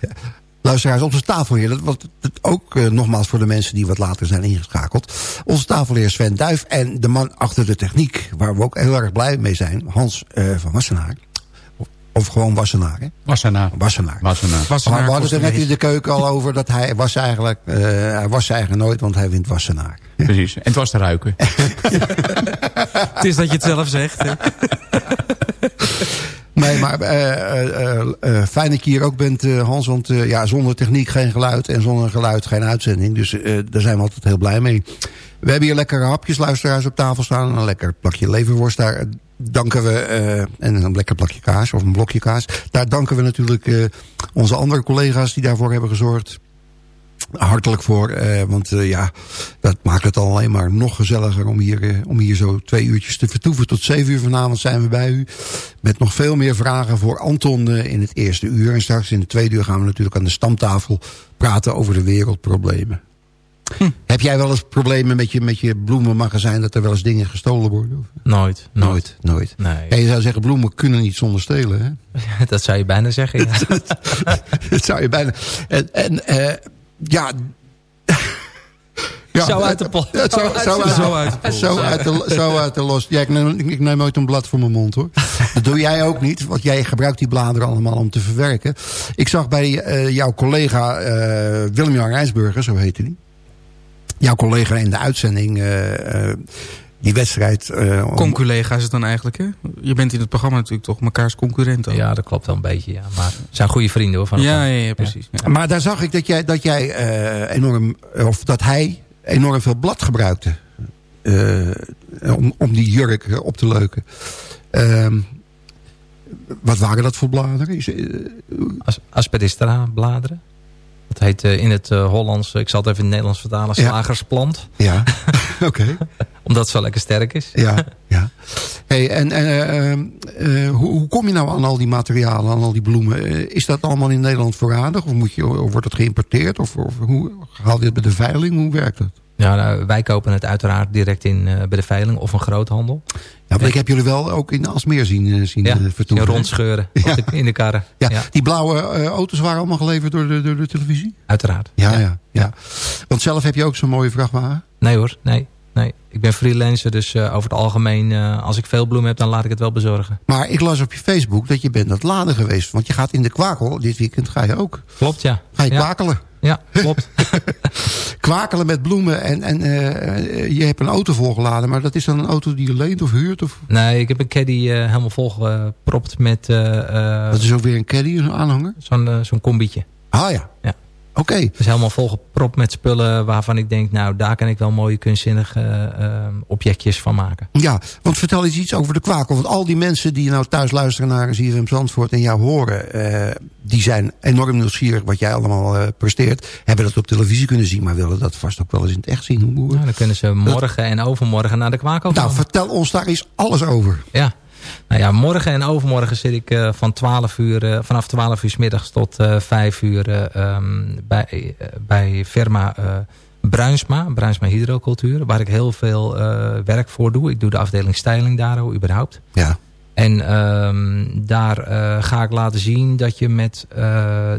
Luisteraars, onze tafelheer. Dat, wat, dat ook eh, nogmaals voor de mensen die wat later zijn ingeschakeld. Onze tafelheer Sven Duif en de man achter de techniek. Waar we ook heel erg blij mee zijn. Hans eh, van Wassenaar. Of, gewoon Wassenaar, hè? Wassenaar. Wassenaar. Wassenaar. Maar Wassenaar we hadden het er net in de keuken al over dat hij was eigenlijk, eh, hij was eigenlijk nooit, want hij wint Wassenaar. Precies. En het was te ruiken. [LAUGHS] [LAUGHS] Het is dat je het zelf zegt. Hè? [LAUGHS] Nee, maar eh, eh, fijn dat je hier ook bent, eh, Hans. Want eh, ja, zonder techniek geen geluid en zonder geluid geen uitzending. Dus eh, daar zijn we altijd heel blij mee. We hebben hier lekkere hapjes, luisteraars, op tafel staan. Een lekker plakje leverworst. Daar danken we, eh, en een lekker plakje kaas of een blokje kaas. Daar danken we natuurlijk eh, onze andere collega's die daarvoor hebben gezorgd. Hartelijk voor, eh, want ja, dat maakt het al alleen maar nog gezelliger om hier, om hier zo twee uurtjes te vertoeven. Tot zeven uur vanavond zijn we bij u. Met nog veel meer vragen voor Anton in het eerste uur. En straks in de tweede uur gaan we natuurlijk aan de stamtafel praten over de wereldproblemen. Heb jij wel eens problemen met je, met je bloemenmagazijn dat er wel eens dingen gestolen worden? Of- Nooit. Nooit, nooit. Nee. Je zou zeggen, bloemen kunnen niet zonder stelen, hè? [LAUGHS] dat zou je bijna zeggen. ja. [LAUGHS] dat zou je bijna... En, en eh, ja... [LAUGHS] ja, Zo uit de ja, Zo, zo, Zo uit, Zo uit de pol. zo uit de, zo uit de los. Ja, ik neem, ik neem nooit een blad voor mijn mond, hoor. Dat doe jij ook niet, want jij gebruikt die bladeren allemaal om te verwerken. Ik zag bij eh, jouw collega eh, Willem-Jan Rijsburger, zo heette die. Jouw collega in de uitzending... eh, eh, die wedstrijd... eh, om- Conculega is het dan eigenlijk, hè? Je bent in het programma natuurlijk toch mekaars concurrent ook. ja, dat klopt wel een beetje. Ja. Maar zijn goede vrienden hoor. Van ja, ja, ja, precies. Ja. Maar daar zag ik dat jij, dat jij eh, enorm, of dat hij enorm veel blad gebruikte. eh, om, om die jurk op te leuken. Ehm, wat waren dat voor bladeren? Is, As Aspidistra bladeren. Dat heet eh, in het eh, Hollands, ik zal het even in het Nederlands vertalen, Ja. slagersplant. ja, [LAUGHS] oké. Omdat het zo lekker sterk is. Ja, ja. Hey, en en eh, ehm, eh, hoe, hoe kom je nou aan al die materialen, aan al die bloemen? Eh, is dat allemaal in Nederland voorradig? Of, moet je, of wordt het geïmporteerd? Of, of hoe haal je het bij de veiling? Hoe werkt dat? Ja, nou, wij kopen het uiteraard direct in eh, bij de veiling of een groothandel. Ja, want ik heb jullie wel ook in Alsmeer zien, eh, zien Ja, eh, vertoeven. rondscheuren Ja. de- in de karren. [LAUGHS] Ja, Ja. die blauwe eh, auto's waren allemaal geleverd door de, door de televisie? Uiteraard. Ja, ja, ja. Want zelf heb je ook zo'n mooie vrachtwagen? Nee hoor, nee. Nee. Ik ben freelancer, dus eh, over het algemeen... eh, als ik veel bloemen heb, dan laat ik het wel bezorgen. Maar ik las op je Facebook dat je bent aan het laden geweest. Want je gaat in de kwakel. Dit weekend ga je ook. Klopt, ja. Ga je Ja. kwakelen. Ja, klopt. [LAUGHS] [LAUGHS] kwakelen met bloemen. En, en eh, je hebt een auto volgeladen. Maar dat is dan een auto die je leent of huurt? Of... Nee, ik heb een caddy helemaal volgepropt met... Dat is ook weer een caddy, een aanhanger? Zo'n zo'n combietje. Ah ja. Ja. Oké. Dus helemaal volgepropt met spullen waarvan ik denk... nou, daar kan ik wel mooie kunstzinnige eh, objectjes van maken. Ja, want vertel eens iets over de kwakel. Want al die mensen die nou thuis luisteren naar ZFM Zandvoort en jou horen... eh, die zijn enorm nieuwsgierig wat jij allemaal eh, presteert. Hebben dat op televisie kunnen zien, maar willen dat vast ook wel eens in het echt zien. Hoe, Nou, dan kunnen ze morgen en overmorgen naar de kwaak Nou, vertel ons daar eens alles over. Ja. Nou ja, morgen en overmorgen zit ik eh, van 12 uur, eh, vanaf 12 uur s middags tot eh 5 uur eh, ehm, bij, bij firma Bruinsma, Bruinsma Hydrocultuur, waar ik heel veel werk voor doe. Ik doe de afdeling styling daar ook überhaupt. Ja. En ehm, daar ga ik laten zien dat je met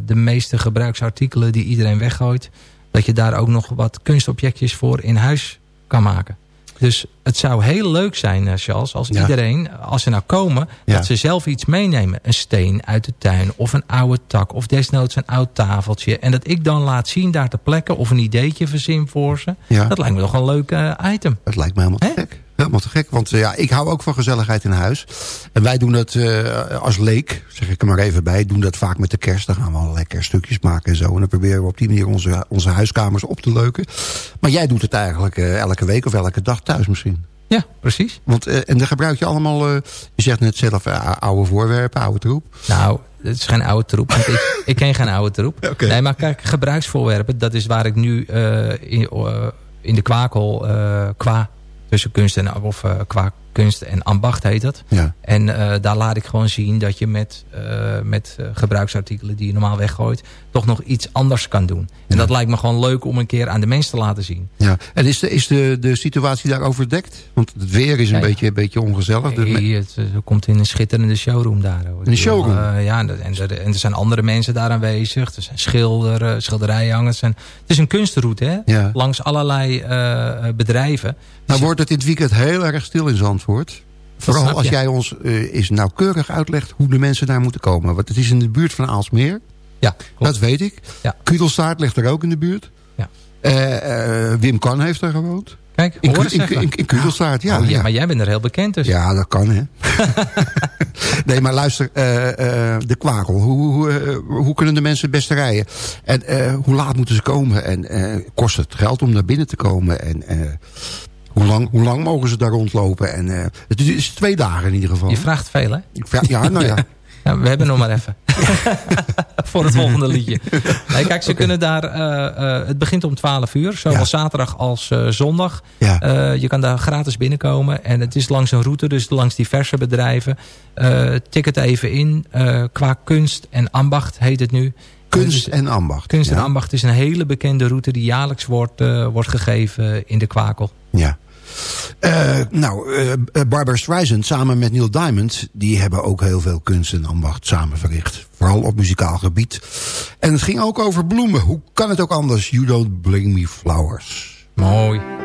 de meeste gebruiksartikelen die iedereen weggooit, dat je daar ook nog wat kunstobjectjes voor in huis kan maken. Dus het zou heel leuk zijn, eh, Charles, als Ja. iedereen, als ze nou komen, Ja. dat ze zelf iets meenemen. Een steen uit de tuin of een oude tak of desnoods een oud tafeltje. En dat ik dan laat zien daar ter plekke of een ideetje verzin voor ze. Ja. Dat lijkt me toch een leuk eh, item. Het lijkt me helemaal te gek. Helemaal te gek, want eh, ja, ik hou ook van gezelligheid in huis. En wij doen dat eh, als leek, zeg ik er maar even bij, doen dat vaak met de kerst. Dan gaan we allerlei kerststukjes maken en zo. En dan proberen we op die manier onze, onze huiskamers op te leuken. Maar jij doet het eigenlijk eh, elke week of elke dag thuis misschien. Ja, precies. Want, en dan gebruik je allemaal, je zegt net zelf, oude voorwerpen, oude troep. Nou, het is geen oude troep. Want ik, [LAUGHS] ik ken geen oude troep. Nee, maar kijk, gebruiksvoorwerpen, dat is waar ik nu in, in de kwakel qua tussen kunst en of eh, qua kunst en ambacht heet dat. Ja. En eh, daar laat ik gewoon zien dat je met, eh, met gebruiksartikelen die je normaal weggooit, toch nog iets anders kan doen. En dat lijkt me gewoon leuk om een keer aan de mensen te laten zien. Ja. En is de, is de, de situatie daar overdekt? Want het weer is een, Ja, beetje, een beetje ongezellig. Dus me- Nee, het, komt in een schitterende showroom daar. Ik Een showroom? ja, en, en, er- en er zijn andere mensen daar aanwezig. Er zijn schilder, eh, schilderijhangers. En, het is een kunstroute, hè? Langs allerlei bedrijven. Nou wordt het in het weekend heel erg stil in Zandvoort. Vooral als jij ons eh eens nauwkeurig uitlegt hoe de mensen daar moeten komen. Want het is in de buurt van Aalsmeer. Ja, Dat weet ik. Ja. Kudelstaart ligt er ook in de buurt. Ja. Eh, eh, Wim Kan heeft daar gewoond. Kijk, In, in, even. in, in Kudelstaart, ja. Oh, ja, ja. Maar jij bent er heel bekend dus. Ja, dat kan, hè. [LAUGHS] nee, maar luister, de kwakel. Hoe, hoe, hoe kunnen de mensen het beste rijden? En hoe laat moeten ze komen? En kost het geld om naar binnen te komen? En hoe, lang, hoe lang mogen ze daar rondlopen? En, eh, het is twee dagen in ieder geval. Je vraagt veel, hè? Ik vraag- ja, nou ja. [LAUGHS] Ja, we hebben nog maar even. [LAUGHS] Voor het volgende liedje. Nee, kijk, ze kunnen daar... eh, eh, het begint om 12 uur. Zowel zaterdag als zondag. Ja. Je kan daar gratis binnenkomen. En het is langs een route, dus langs diverse bedrijven. Tik het even in. Qua kunst en ambacht heet het nu. Kunst en ambacht. Kunst en ambacht is een hele bekende route... die jaarlijks wordt, wordt gegeven in de Kwakel. Ja. Eh, nou, eh, Barbara Streisand samen met Neil Diamond... die hebben ook heel veel kunst en ambacht samen verricht. Vooral op muzikaal gebied. En het ging ook over bloemen. Hoe kan het ook anders? You don't bring me flowers. Mooi.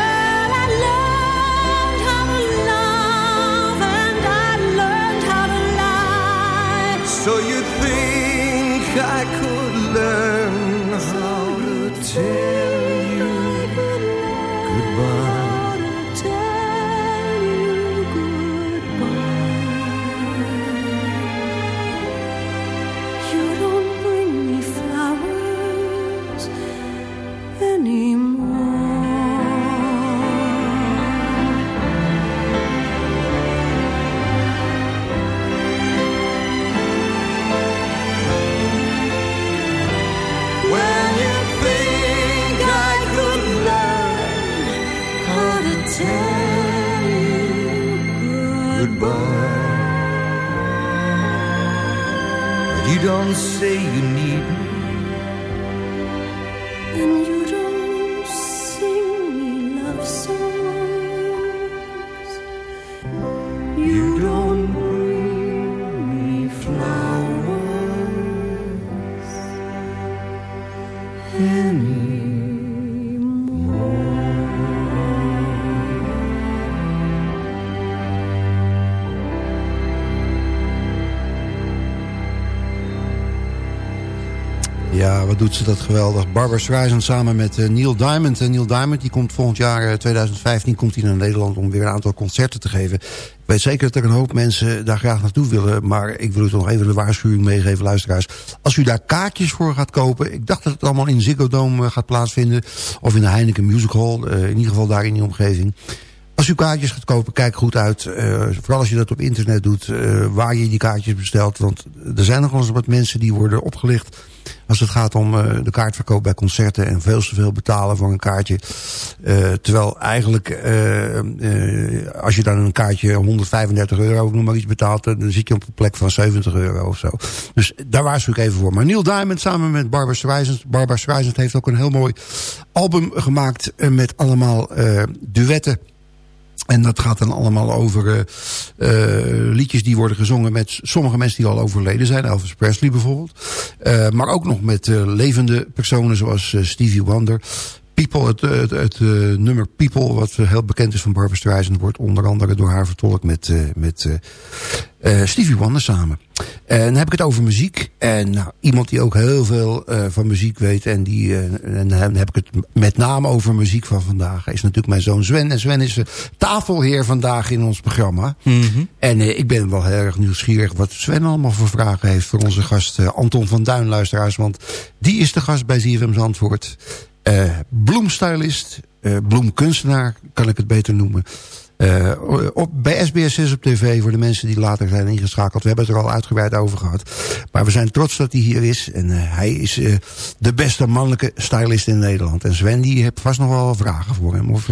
So you think I could learn how to tell you goodbye. But you don't say you need me. Doet ze dat geweldig. Barbara Streisand samen met eh, Neil Diamond. En Neil Diamond die komt volgend jaar, eh, 2015, komt hij naar Nederland om weer een aantal concerten te geven. Ik weet zeker dat er een hoop mensen daar graag naartoe willen. Maar ik wil u toch nog even de waarschuwing meegeven, luisteraars. Als u daar kaartjes voor gaat kopen. Ik dacht dat het allemaal in Ziggo Dome eh, gaat plaatsvinden. Of in de Heineken Music Hall. eh, in ieder geval daar in die omgeving. Als u kaartjes gaat kopen, kijk goed uit. eh, vooral als je dat op internet doet, eh, waar je die kaartjes bestelt. Want er zijn nog wel eens wat mensen die worden opgelicht... als het gaat om eh, de kaartverkoop bij concerten... en veel te veel betalen voor een kaartje. Eh, terwijl eigenlijk, eh, als je dan een kaartje 135 euro... noem maar iets betaalt, dan zit je op een plek van 70 euro of zo. Dus daar waarschuw ik even voor. Maar Neil Diamond samen met Barbara Streisand... Barbara Streisand heeft ook een heel mooi album gemaakt... met allemaal duetten... En dat gaat dan allemaal over uh, liedjes die worden gezongen met sommige mensen die al overleden zijn. Elvis Presley bijvoorbeeld. Uh, maar ook nog met levende personen zoals Stevie Wonder. People, het, het, het nummer People, wat heel bekend is van Barbara Streisand... wordt onder andere door haar vertolkt met, met Stevie Wonder samen. En dan heb ik het over muziek. En nou, iemand die ook heel veel uh, van muziek weet. En, die, uh, en dan heb ik het met name over muziek van vandaag. Is natuurlijk mijn zoon Sven. En Sven is tafelheer vandaag in ons programma. Mm -hmm. En uh, ik ben wel heel erg nieuwsgierig wat Sven allemaal voor vragen heeft. Voor onze gast Anton van Duin, luisteraars. Want die is de gast bij ZFM's Antwoord. Bloemstylist, bloemkunstenaar kan ik het beter noemen. Uh, op, bij SBS 6 op tv voor de mensen die later zijn ingeschakeld. We hebben het er al uitgebreid over gehad. Maar we zijn trots dat hij hier is. En hij is de beste mannelijke stylist in Nederland. En Sven, die heeft vast nog wel vragen voor hem. Of,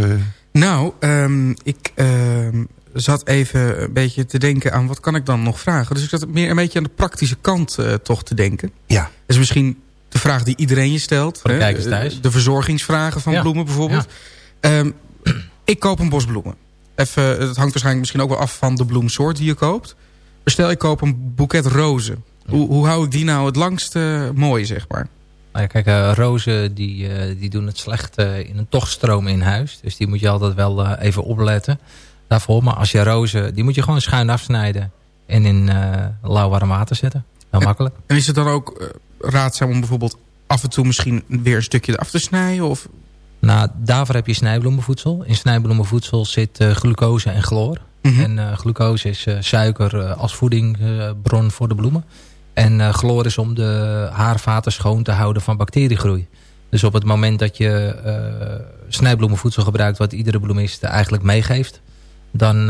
nou, um, ik um, zat even een beetje te denken aan wat kan ik dan nog vragen. Dus ik zat meer een beetje aan de praktische kant toch te denken. Ja. Is misschien de vraag die iedereen je stelt. Voor de kijkers thuis. De verzorgingsvragen van ja. bloemen bijvoorbeeld. Ja. Um, ik koop een bos bloemen. Even, het hangt waarschijnlijk misschien ook wel af van de bloemsoort die je koopt. Maar stel, ik koop een boeket rozen. Ja. Hoe, hoe hou ik die nou het langst uh, mooi, zeg maar? Nou ja, kijk, uh, rozen die, uh, die doen het slecht in een tochtstroom in huis. Dus die moet je altijd wel even opletten daarvoor. Maar als je rozen, die moet je gewoon schuin afsnijden. En in lauw warm water zetten. Heel makkelijk. En is het dan ook raadzaam om bijvoorbeeld af en toe misschien weer een stukje af te snijden? Of nou, daarvoor heb je snijbloemenvoedsel. In snijbloemenvoedsel zit uh, glucose en chloor. Mm -hmm. En uh, glucose is uh, suiker als voedingbron voor de bloemen. En chloor is om de haarvaten schoon te houden van bacteriegroei. Dus op het moment dat je snijbloemenvoedsel gebruikt... wat iedere bloemist eigenlijk meegeeft... Dan,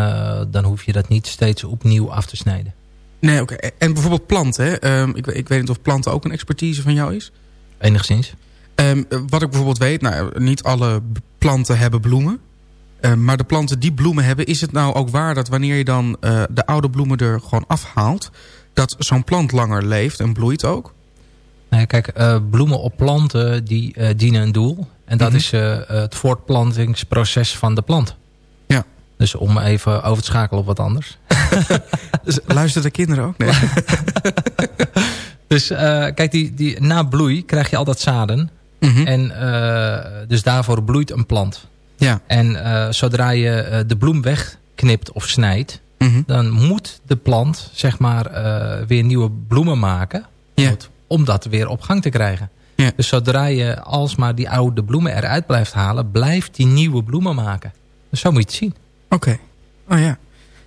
dan hoef je dat niet steeds opnieuw af te snijden. Nee, oké. Okay. En bijvoorbeeld planten. Um, ik, ik weet niet of planten ook een expertise van jou is? Enigszins. Um, wat ik bijvoorbeeld weet, nou, niet alle planten hebben bloemen. Eh, maar de planten die bloemen hebben, is het nou ook waar dat wanneer je dan eh, de oude bloemen er gewoon afhaalt, dat zo'n plant langer leeft en bloeit ook? Nou ja, kijk, eh, bloemen op planten die eh, dienen een doel. En dat Mhm. is het voortplantingsproces van de plant. Ja. Dus om even over te schakelen op wat anders. [LAUGHS] Dus luisteren de kinderen ook? Nee. [LAUGHS] Dus eh, kijk, die, die, na bloei krijg je altijd zaden. Mhm. En eh, dus daarvoor bloeit een plant. Ja. En eh, zodra je de bloem wegknipt of snijdt... Mhm. dan moet de plant zeg maar weer nieuwe bloemen maken... Om dat weer op gang te krijgen. Ja. Dus zodra je alsmaar die oude bloemen eruit blijft halen... blijft die nieuwe bloemen maken. Dus zo moet je het zien. Oké. Oh ja.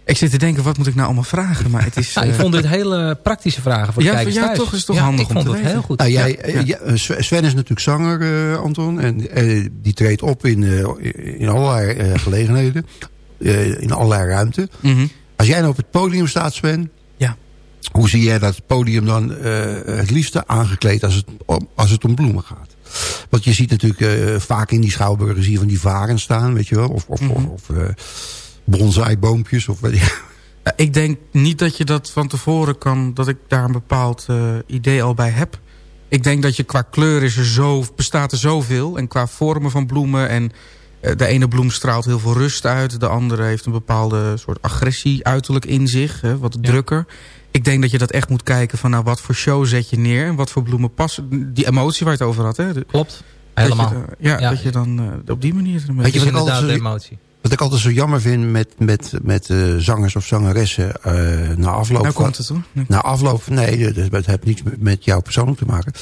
Ik zit te denken, wat moet ik nou allemaal vragen? Maar het is... [LAUGHS] Nou, ik eh, vond dit hele praktische vragen voor de Ja, kijkers ja, thuis. toch is het toch Ja, handig ik om vond te het heel goed. Nou, jij, Ja, ja. eh, Sven is natuurlijk zanger, eh, Anton. En die treedt op in, eh, in allerlei gelegenheden. eh, in allerlei ruimte. mhm. Als jij nou op het podium staat, Sven... Ja. Hoe zie jij dat podium dan eh, het liefste aangekleed als het, om, als het om bloemen gaat? Want je ziet natuurlijk eh, vaak in die schouwburgen zie je van die varen staan, weet je wel. Of, of, Mhm. of, of eh, bonsaiboompjes. Of, weet je. Ja, Ik denk niet dat je dat van tevoren kan, dat ik daar een bepaald eh, idee al bij heb. Ik denk dat je qua kleur is er zo, bestaat er zoveel. En qua vormen van bloemen. En eh, de ene bloem straalt heel veel rust uit. De andere heeft een bepaalde soort agressie uiterlijk in zich. Hè, wat drukker. Ik denk dat je dat echt moet kijken van nou, wat voor show zet je neer. En wat voor bloemen passen. Die emotie waar je het over had. Hè, de- Klopt, dat je helemaal. ja, Ja. dat je dan eh, op die manier... Weet je wat ik altijd emotie. Wat ik altijd zo jammer vind met, met, met eh, zangers of zangeressen eh, na afloop Nou komt het hoor. Na afloop, nee, dat, dat heeft niets met- jou persoonlijk te maken.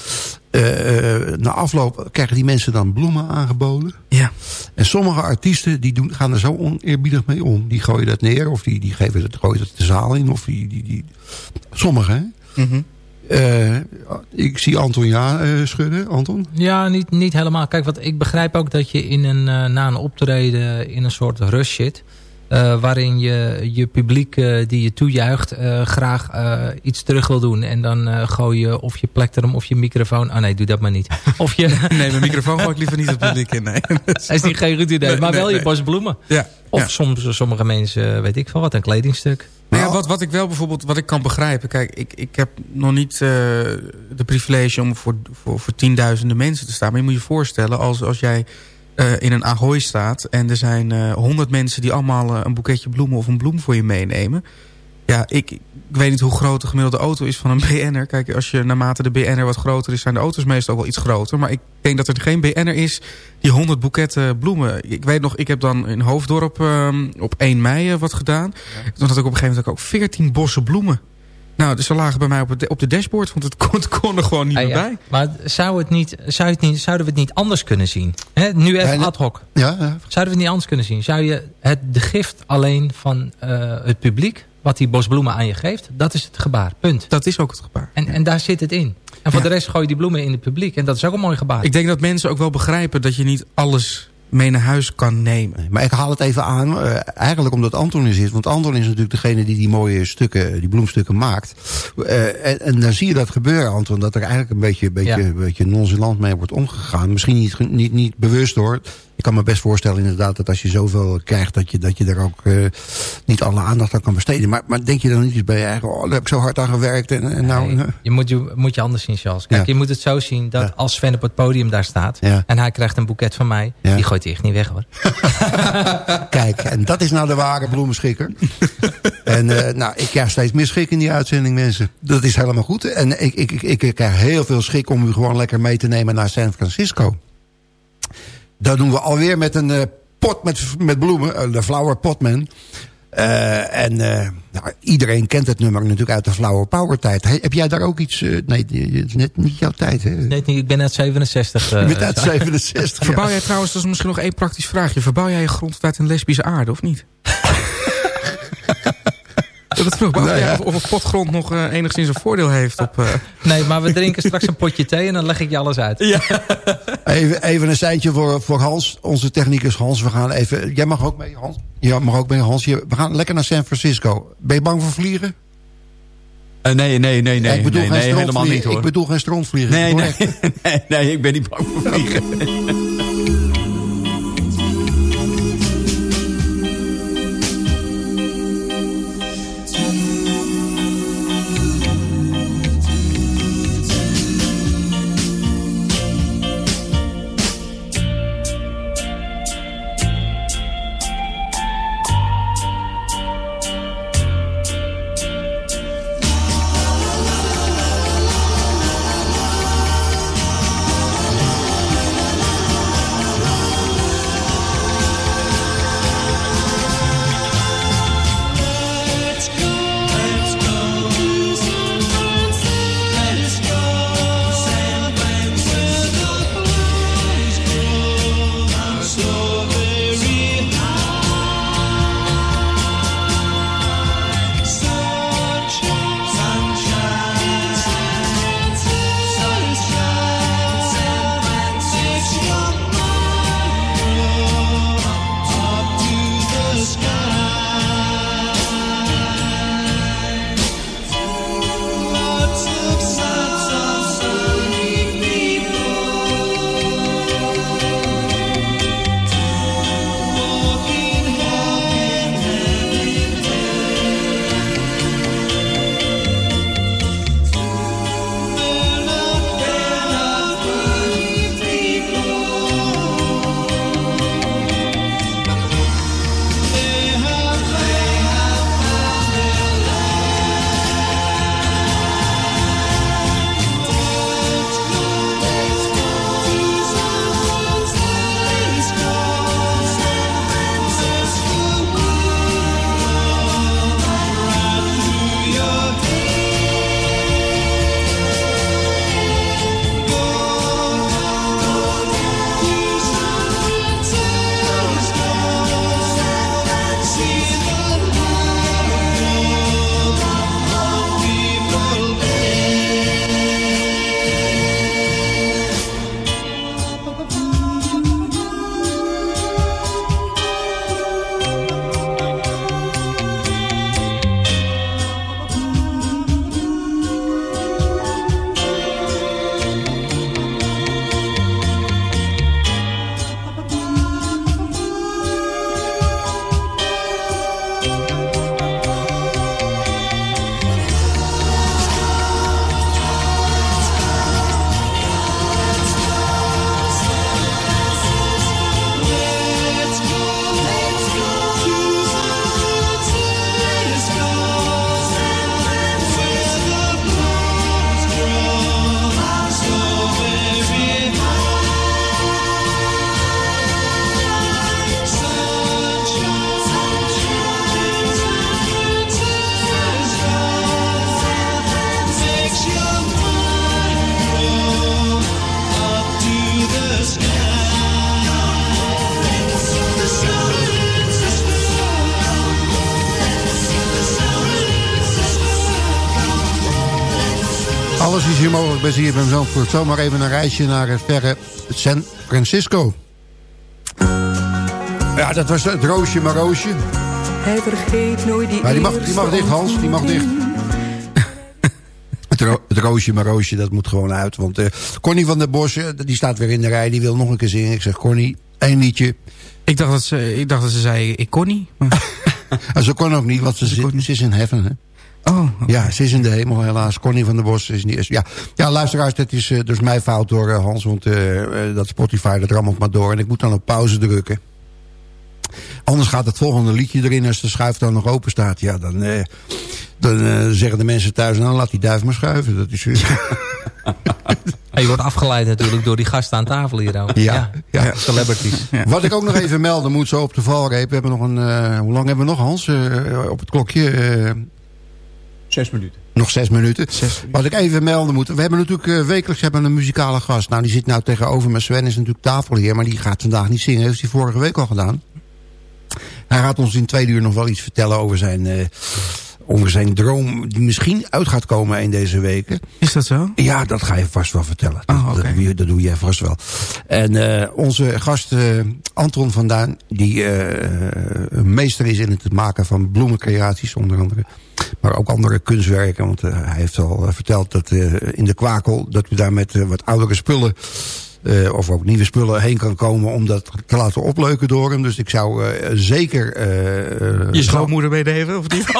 Eh, na afloop krijgen die mensen dan bloemen aangeboden. Ja. En sommige artiesten die doen, gaan er zo oneerbiedig mee om. Die gooien dat neer of die, die geven het, gooien het de zaal in. Of die, die, die. Sommigen, hè? Mhm. Eh, ik zie Anton ja eh, schudden. Anton? Ja, niet, niet helemaal. Kijk, wat ik begrijp ook dat je in een, eh, na een optreden in een soort rush zit. Eh, waarin je je publiek eh, die je toejuicht eh, graag iets terug wil doen. En dan gooi je of je plektrum of je microfoon... Oh nee, doe dat maar niet. [LAUGHS] Of je... Nee, mijn microfoon gooi ik liever niet op het publiek in. Nee. [LAUGHS] Dat is niet geen goed idee. Nee, maar nee, wel je bos bloemen. Ja. Of ja. soms sommige mensen, weet ik veel wat, een kledingstuk. Nou ja, wat, wat ik wel bijvoorbeeld, wat ik kan begrijpen. Kijk, ik, ik heb nog niet de privilege om voor, voor, voor tienduizenden mensen te staan. Maar je moet je voorstellen, als, als jij eh, in een Ahoy staat... en er zijn honderd mensen die allemaal eh, een boeketje bloemen of een bloem voor je meenemen. Ja, ik, ik weet niet hoe groot de gemiddelde auto is van een [LAUGHS] BN'er. Kijk, als je naarmate de BN'er wat groter is... zijn de auto's meestal ook wel iets groter. Maar ik denk dat er geen BN'er is die 100 boeketten bloemen... Ik weet nog, ik heb dan in Hoofddorp ehm, op 1 mei eh, wat gedaan. Toen had ik op een gegeven moment ook 14 bossen bloemen. Nou, dus ze lagen bij mij op, het, op de dashboard... want het [LAUGHS] kon, het kon er gewoon niet Ah, meer ja. bij. Maar zou het niet, zou het niet, zouden we het niet anders kunnen zien? Hè, nu even Ja, ad hoc. Ja, ja. Zouden we het niet anders kunnen zien? Zou je het, de gift alleen van eh, het publiek... wat die bos bloemen aan je geeft, dat is het gebaar. Punt. Dat is ook het gebaar. En, en daar zit het in. En voor de rest gooi je die bloemen in het publiek. En dat is ook een mooi gebaar. Ik denk dat mensen ook wel begrijpen dat je niet alles mee naar huis kan nemen. Maar ik haal het even aan, eh, eigenlijk omdat Anton er zit. Want Anton is natuurlijk degene die die mooie stukken, die bloemstukken maakt. Eh, en, en dan zie je dat gebeuren, Anton. Dat er eigenlijk een beetje, beetje, Ja. beetje nonchalant mee wordt omgegaan. Misschien niet, niet, niet bewust hoor. Ik kan me best voorstellen inderdaad dat als je zoveel krijgt... dat je, dat je daar ook eh, niet alle aandacht aan kan besteden. Maar, maar denk je dan niet eens bij je eigen... oh, daar heb ik zo hard aan gewerkt. En, en nou, Nee, je moet je, moet je anders zien, Charles. Kijk, Ja. je moet het zo zien dat Ja. als Sven op het podium daar staat... Ja. en hij krijgt een boeket van mij... Die gooit hij echt niet weg, hoor. [LAUGHS] Kijk, en dat is nou de ware bloemenschikker. [LAUGHS] en eh, nou, ik krijg steeds meer schik in die uitzending, mensen. Dat is helemaal goed. En ik, ik, ik, ik krijg heel veel schik om u gewoon lekker mee te nemen naar San Francisco. Dat doen we alweer met een eh, pot met, met bloemen. eh, de Flower Potman. Eh, en eh, nou, iedereen kent het nummer natuurlijk uit de Flower Power tijd. He- heb jij daar ook iets... eh, nee, het is net niet jouw tijd, hè? Nee, ik ben uit 67. eh, Je bent uit 67. [LAUGHS] ja. Verbouw jij trouwens, dat is misschien nog één praktisch vraagje. Verbouw jij je grond uit een lesbische aarde, of niet? Dat vroeg me af, Nou ja. ja, of, of een potgrond nog eh, enigszins een voordeel heeft op... eh, Nee, maar we drinken straks een potje thee en dan leg ik je alles uit. [LAUGHS] Even, even een seintje voor, voor Hans, onze technicus Hans. We gaan even, jij mag ook mee, Hans. Ja, mag ook mee, Hans. We gaan lekker naar San Francisco. Ben je bang voor vliegen? Eh, nee, nee, nee, nee, ik bedoel nee, geen nee helemaal strontvliegen. niet hoor. Ik bedoel geen strontvliegen. nee, nee, [LAUGHS] nee, nee, ik ben niet bang voor vliegen. [LAUGHS] mogelijk bij ZFM Zandvoort. Zomaar even een reisje naar het verre San Francisco. Ja, dat was het roosje maar roosje. Hij vergeet nooit die Maar die mag, die mag dicht, Hans. Die mag dicht. Het, ro- het roosje maar roosje, dat moet gewoon uit. Want eh Connie van der Bos, eh, die staat weer in de rij. Die wil nog een keer zingen. Ik zeg, Connie, één liedje. Ik dacht dat ze, ik dacht dat ze zei, ik kon niet. En ze kon ook niet, want ze, zit, ze is in heaven, hè? Oh, Ja, ze is in de hemel helaas. Connie van der Bos is niet... Is, ja. ja, luisteraars, dat is eh, dus mijn fout door eh, Hans. Want eh, dat Spotify, dat rammelt maar door. En ik moet dan op pauze drukken. Anders gaat het volgende liedje erin. Als de schuif dan nog open staat. Ja, dan, dan zeggen de mensen thuis... Nou, laat die duif maar schuiven. Dat is... [LAUGHS] Je wordt afgeleid natuurlijk door die gasten aan tafel hier ook. Ja, ja. Celebrities. Wat ik ook nog even melden moet zo op de valreep. We hebben nog een... hoe lang hebben we nog, Hans? Op het klokje... Zes minuten. Nog zes minuten. Wat ik even melden moet. We hebben natuurlijk eh, wekelijks hebben een muzikale gast. Nou, die zit nou tegenover me. Sven is natuurlijk tafelheer. Maar die gaat vandaag niet zingen. Heeft hij vorige week al gedaan. Hij gaat ons in twee uur nog wel iets vertellen over zijn... eh, over zijn droom die misschien uit gaat komen in deze weken. Is dat zo? Ja, dat ga je vast wel vertellen. Dat, je, dat doe jij vast wel. En eh, onze gast eh, Anton van Duin, die eh, een meester is in het maken van bloemencreaties onder andere. Maar ook andere kunstwerken. Want hij heeft al verteld dat in de kwakel... dat we daar met wat oudere spullen... eh, of ook nieuwe spullen heen kan komen om dat te laten opleuken door hem. Dus ik zou eh, zeker... eh, Je schoonmoeder meenemen, of niet?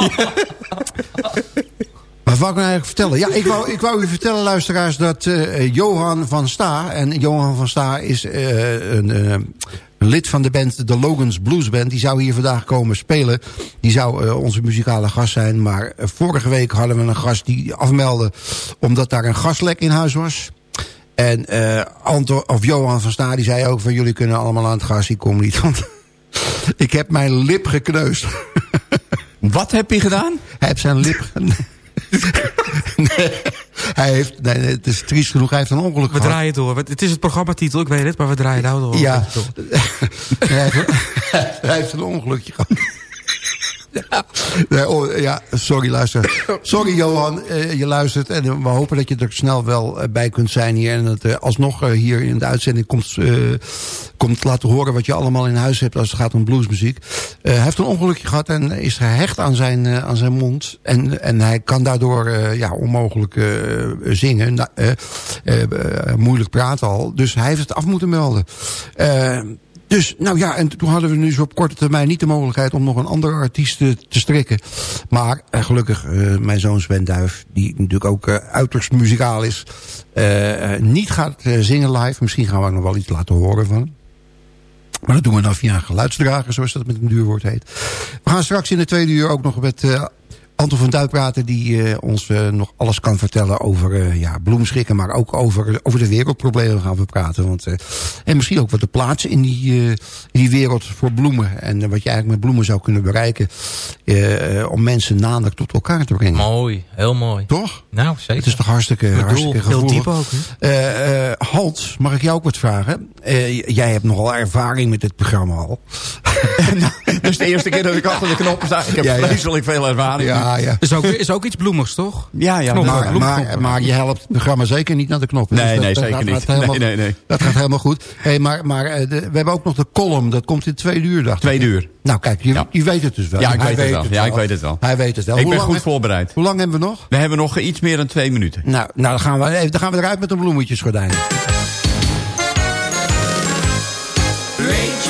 wat wou ik nou eigenlijk vertellen? Ja, ik wou, ik wou u vertellen, luisteraars, dat Johan van Sta... en Johan van Sta is een, lid van de band, de Logans Blues Band... die zou hier vandaag komen spelen. Die zou onze muzikale gast zijn. Maar vorige week hadden we een gast die afmeldde... omdat daar een gaslek in huis was... En eh Anto, of Johan van Sta die zei ook van... jullie kunnen allemaal aan het gas, ik kom niet. Want [LAUGHS] ik heb mijn lip gekneusd. [LAUGHS] Wat heb je gedaan? Hij heeft zijn lip... [LAUGHS] nee, hij heeft, nee, het is triest genoeg, hij heeft een ongeluk We gehad. draaien door. Het is het programmatitel, ik weet het, maar we draaien nou door. Ja, hij, heeft, hij heeft een ongelukje gehad. Ja, nee, oh, ja, sorry luister. Sorry Johan, eh, je luistert. En eh, we hopen dat je er snel wel eh, bij kunt zijn hier. En dat alsnog hier in de uitzending komt, komt laten horen wat je allemaal in huis hebt als het gaat om bluesmuziek. Hij heeft een ongelukje gehad en is gehecht aan zijn, aan zijn mond. En, en hij kan daardoor ja, onmogelijk zingen. Moeilijk praten al. Dus hij heeft het af moeten melden. Dus, nou ja, en toen hadden we nu zo op korte termijn niet de mogelijkheid om nog een andere artiest te, strikken. Maar eh, gelukkig, eh, mijn zoon Sven Duif, die natuurlijk ook eh, uiterst muzikaal is, niet gaat zingen live. Misschien gaan we nog wel iets laten horen van hem. Maar dat doen we dan via een geluidsdrager, zoals dat met een duurwoord heet. We gaan straks in de tweede uur ook nog met Anton van Duik praten... die eh, ons eh, nog alles kan vertellen over eh, ja, bloemschikken... maar ook over, over de wereldproblemen gaan we praten. Want, en misschien ook wat de plaats in die, in die wereld voor bloemen... en wat je eigenlijk met bloemen zou kunnen bereiken... om mensen nader tot elkaar te brengen. Mooi, heel mooi. Toch? Nou, zeker. Het is toch hartstikke, Bedoel, hartstikke heel gevoelig. diep ook, Halt, mag ik jou ook wat vragen? Jij hebt nogal ervaring met dit programma al. [LAUGHS] Dat is de eerste keer dat ik achter de knoppen sta. Ik heb Ja, ja. vreselijk veel ervaring. Ja, Is ook, is ook iets bloemigs, toch? Ja, ja. Knoppen, Maar, maar, maar je helpt het programma zeker niet naar de knoppen. Nee, Dus dat- nee, dat zeker niet. helemaal- Nee, nee, nee. Dat gaat helemaal goed. Hey, maar maar eh, de- we hebben ook nog de column. Dat komt in twee uur, dacht ik. Twee uur. Nou, kijk, je, Ja. je weet het dus wel. Ja, ik weet het wel. Ja, ik weet het wel. Hij weet het wel. Ik Hoe ben lang goed voorbereid. Hoe lang hebben we nog? We hebben nog iets meer dan twee minuten. Nou, nou dan, gaan we, eh, dan gaan we eruit met een bloemetjesgordijn. Weet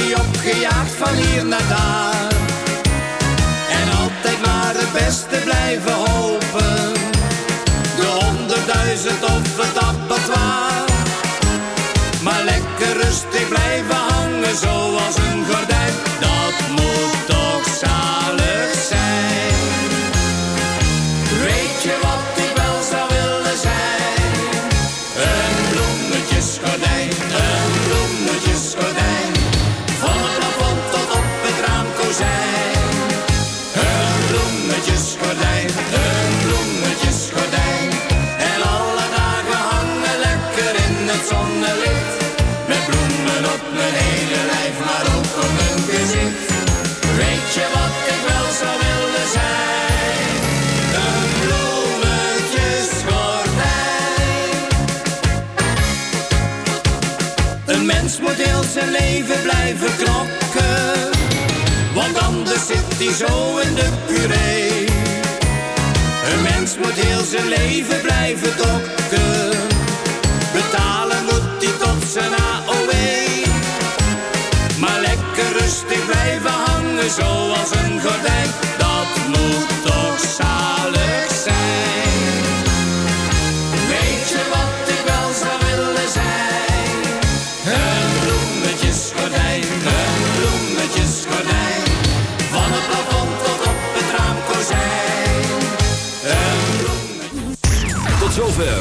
Opgejaagd van hier naar daar. En altijd maar het beste blijven hopen. De honderdduizend of het abattoir. Maar lekkere rustig blijven hangen zoals een gordijn. Zo in de puree. Een mens moet heel zijn leven blijven tokken. Betalen moet hij tot zijn AOW. Maar lekker rustig blijven hangen zoals een gordijn.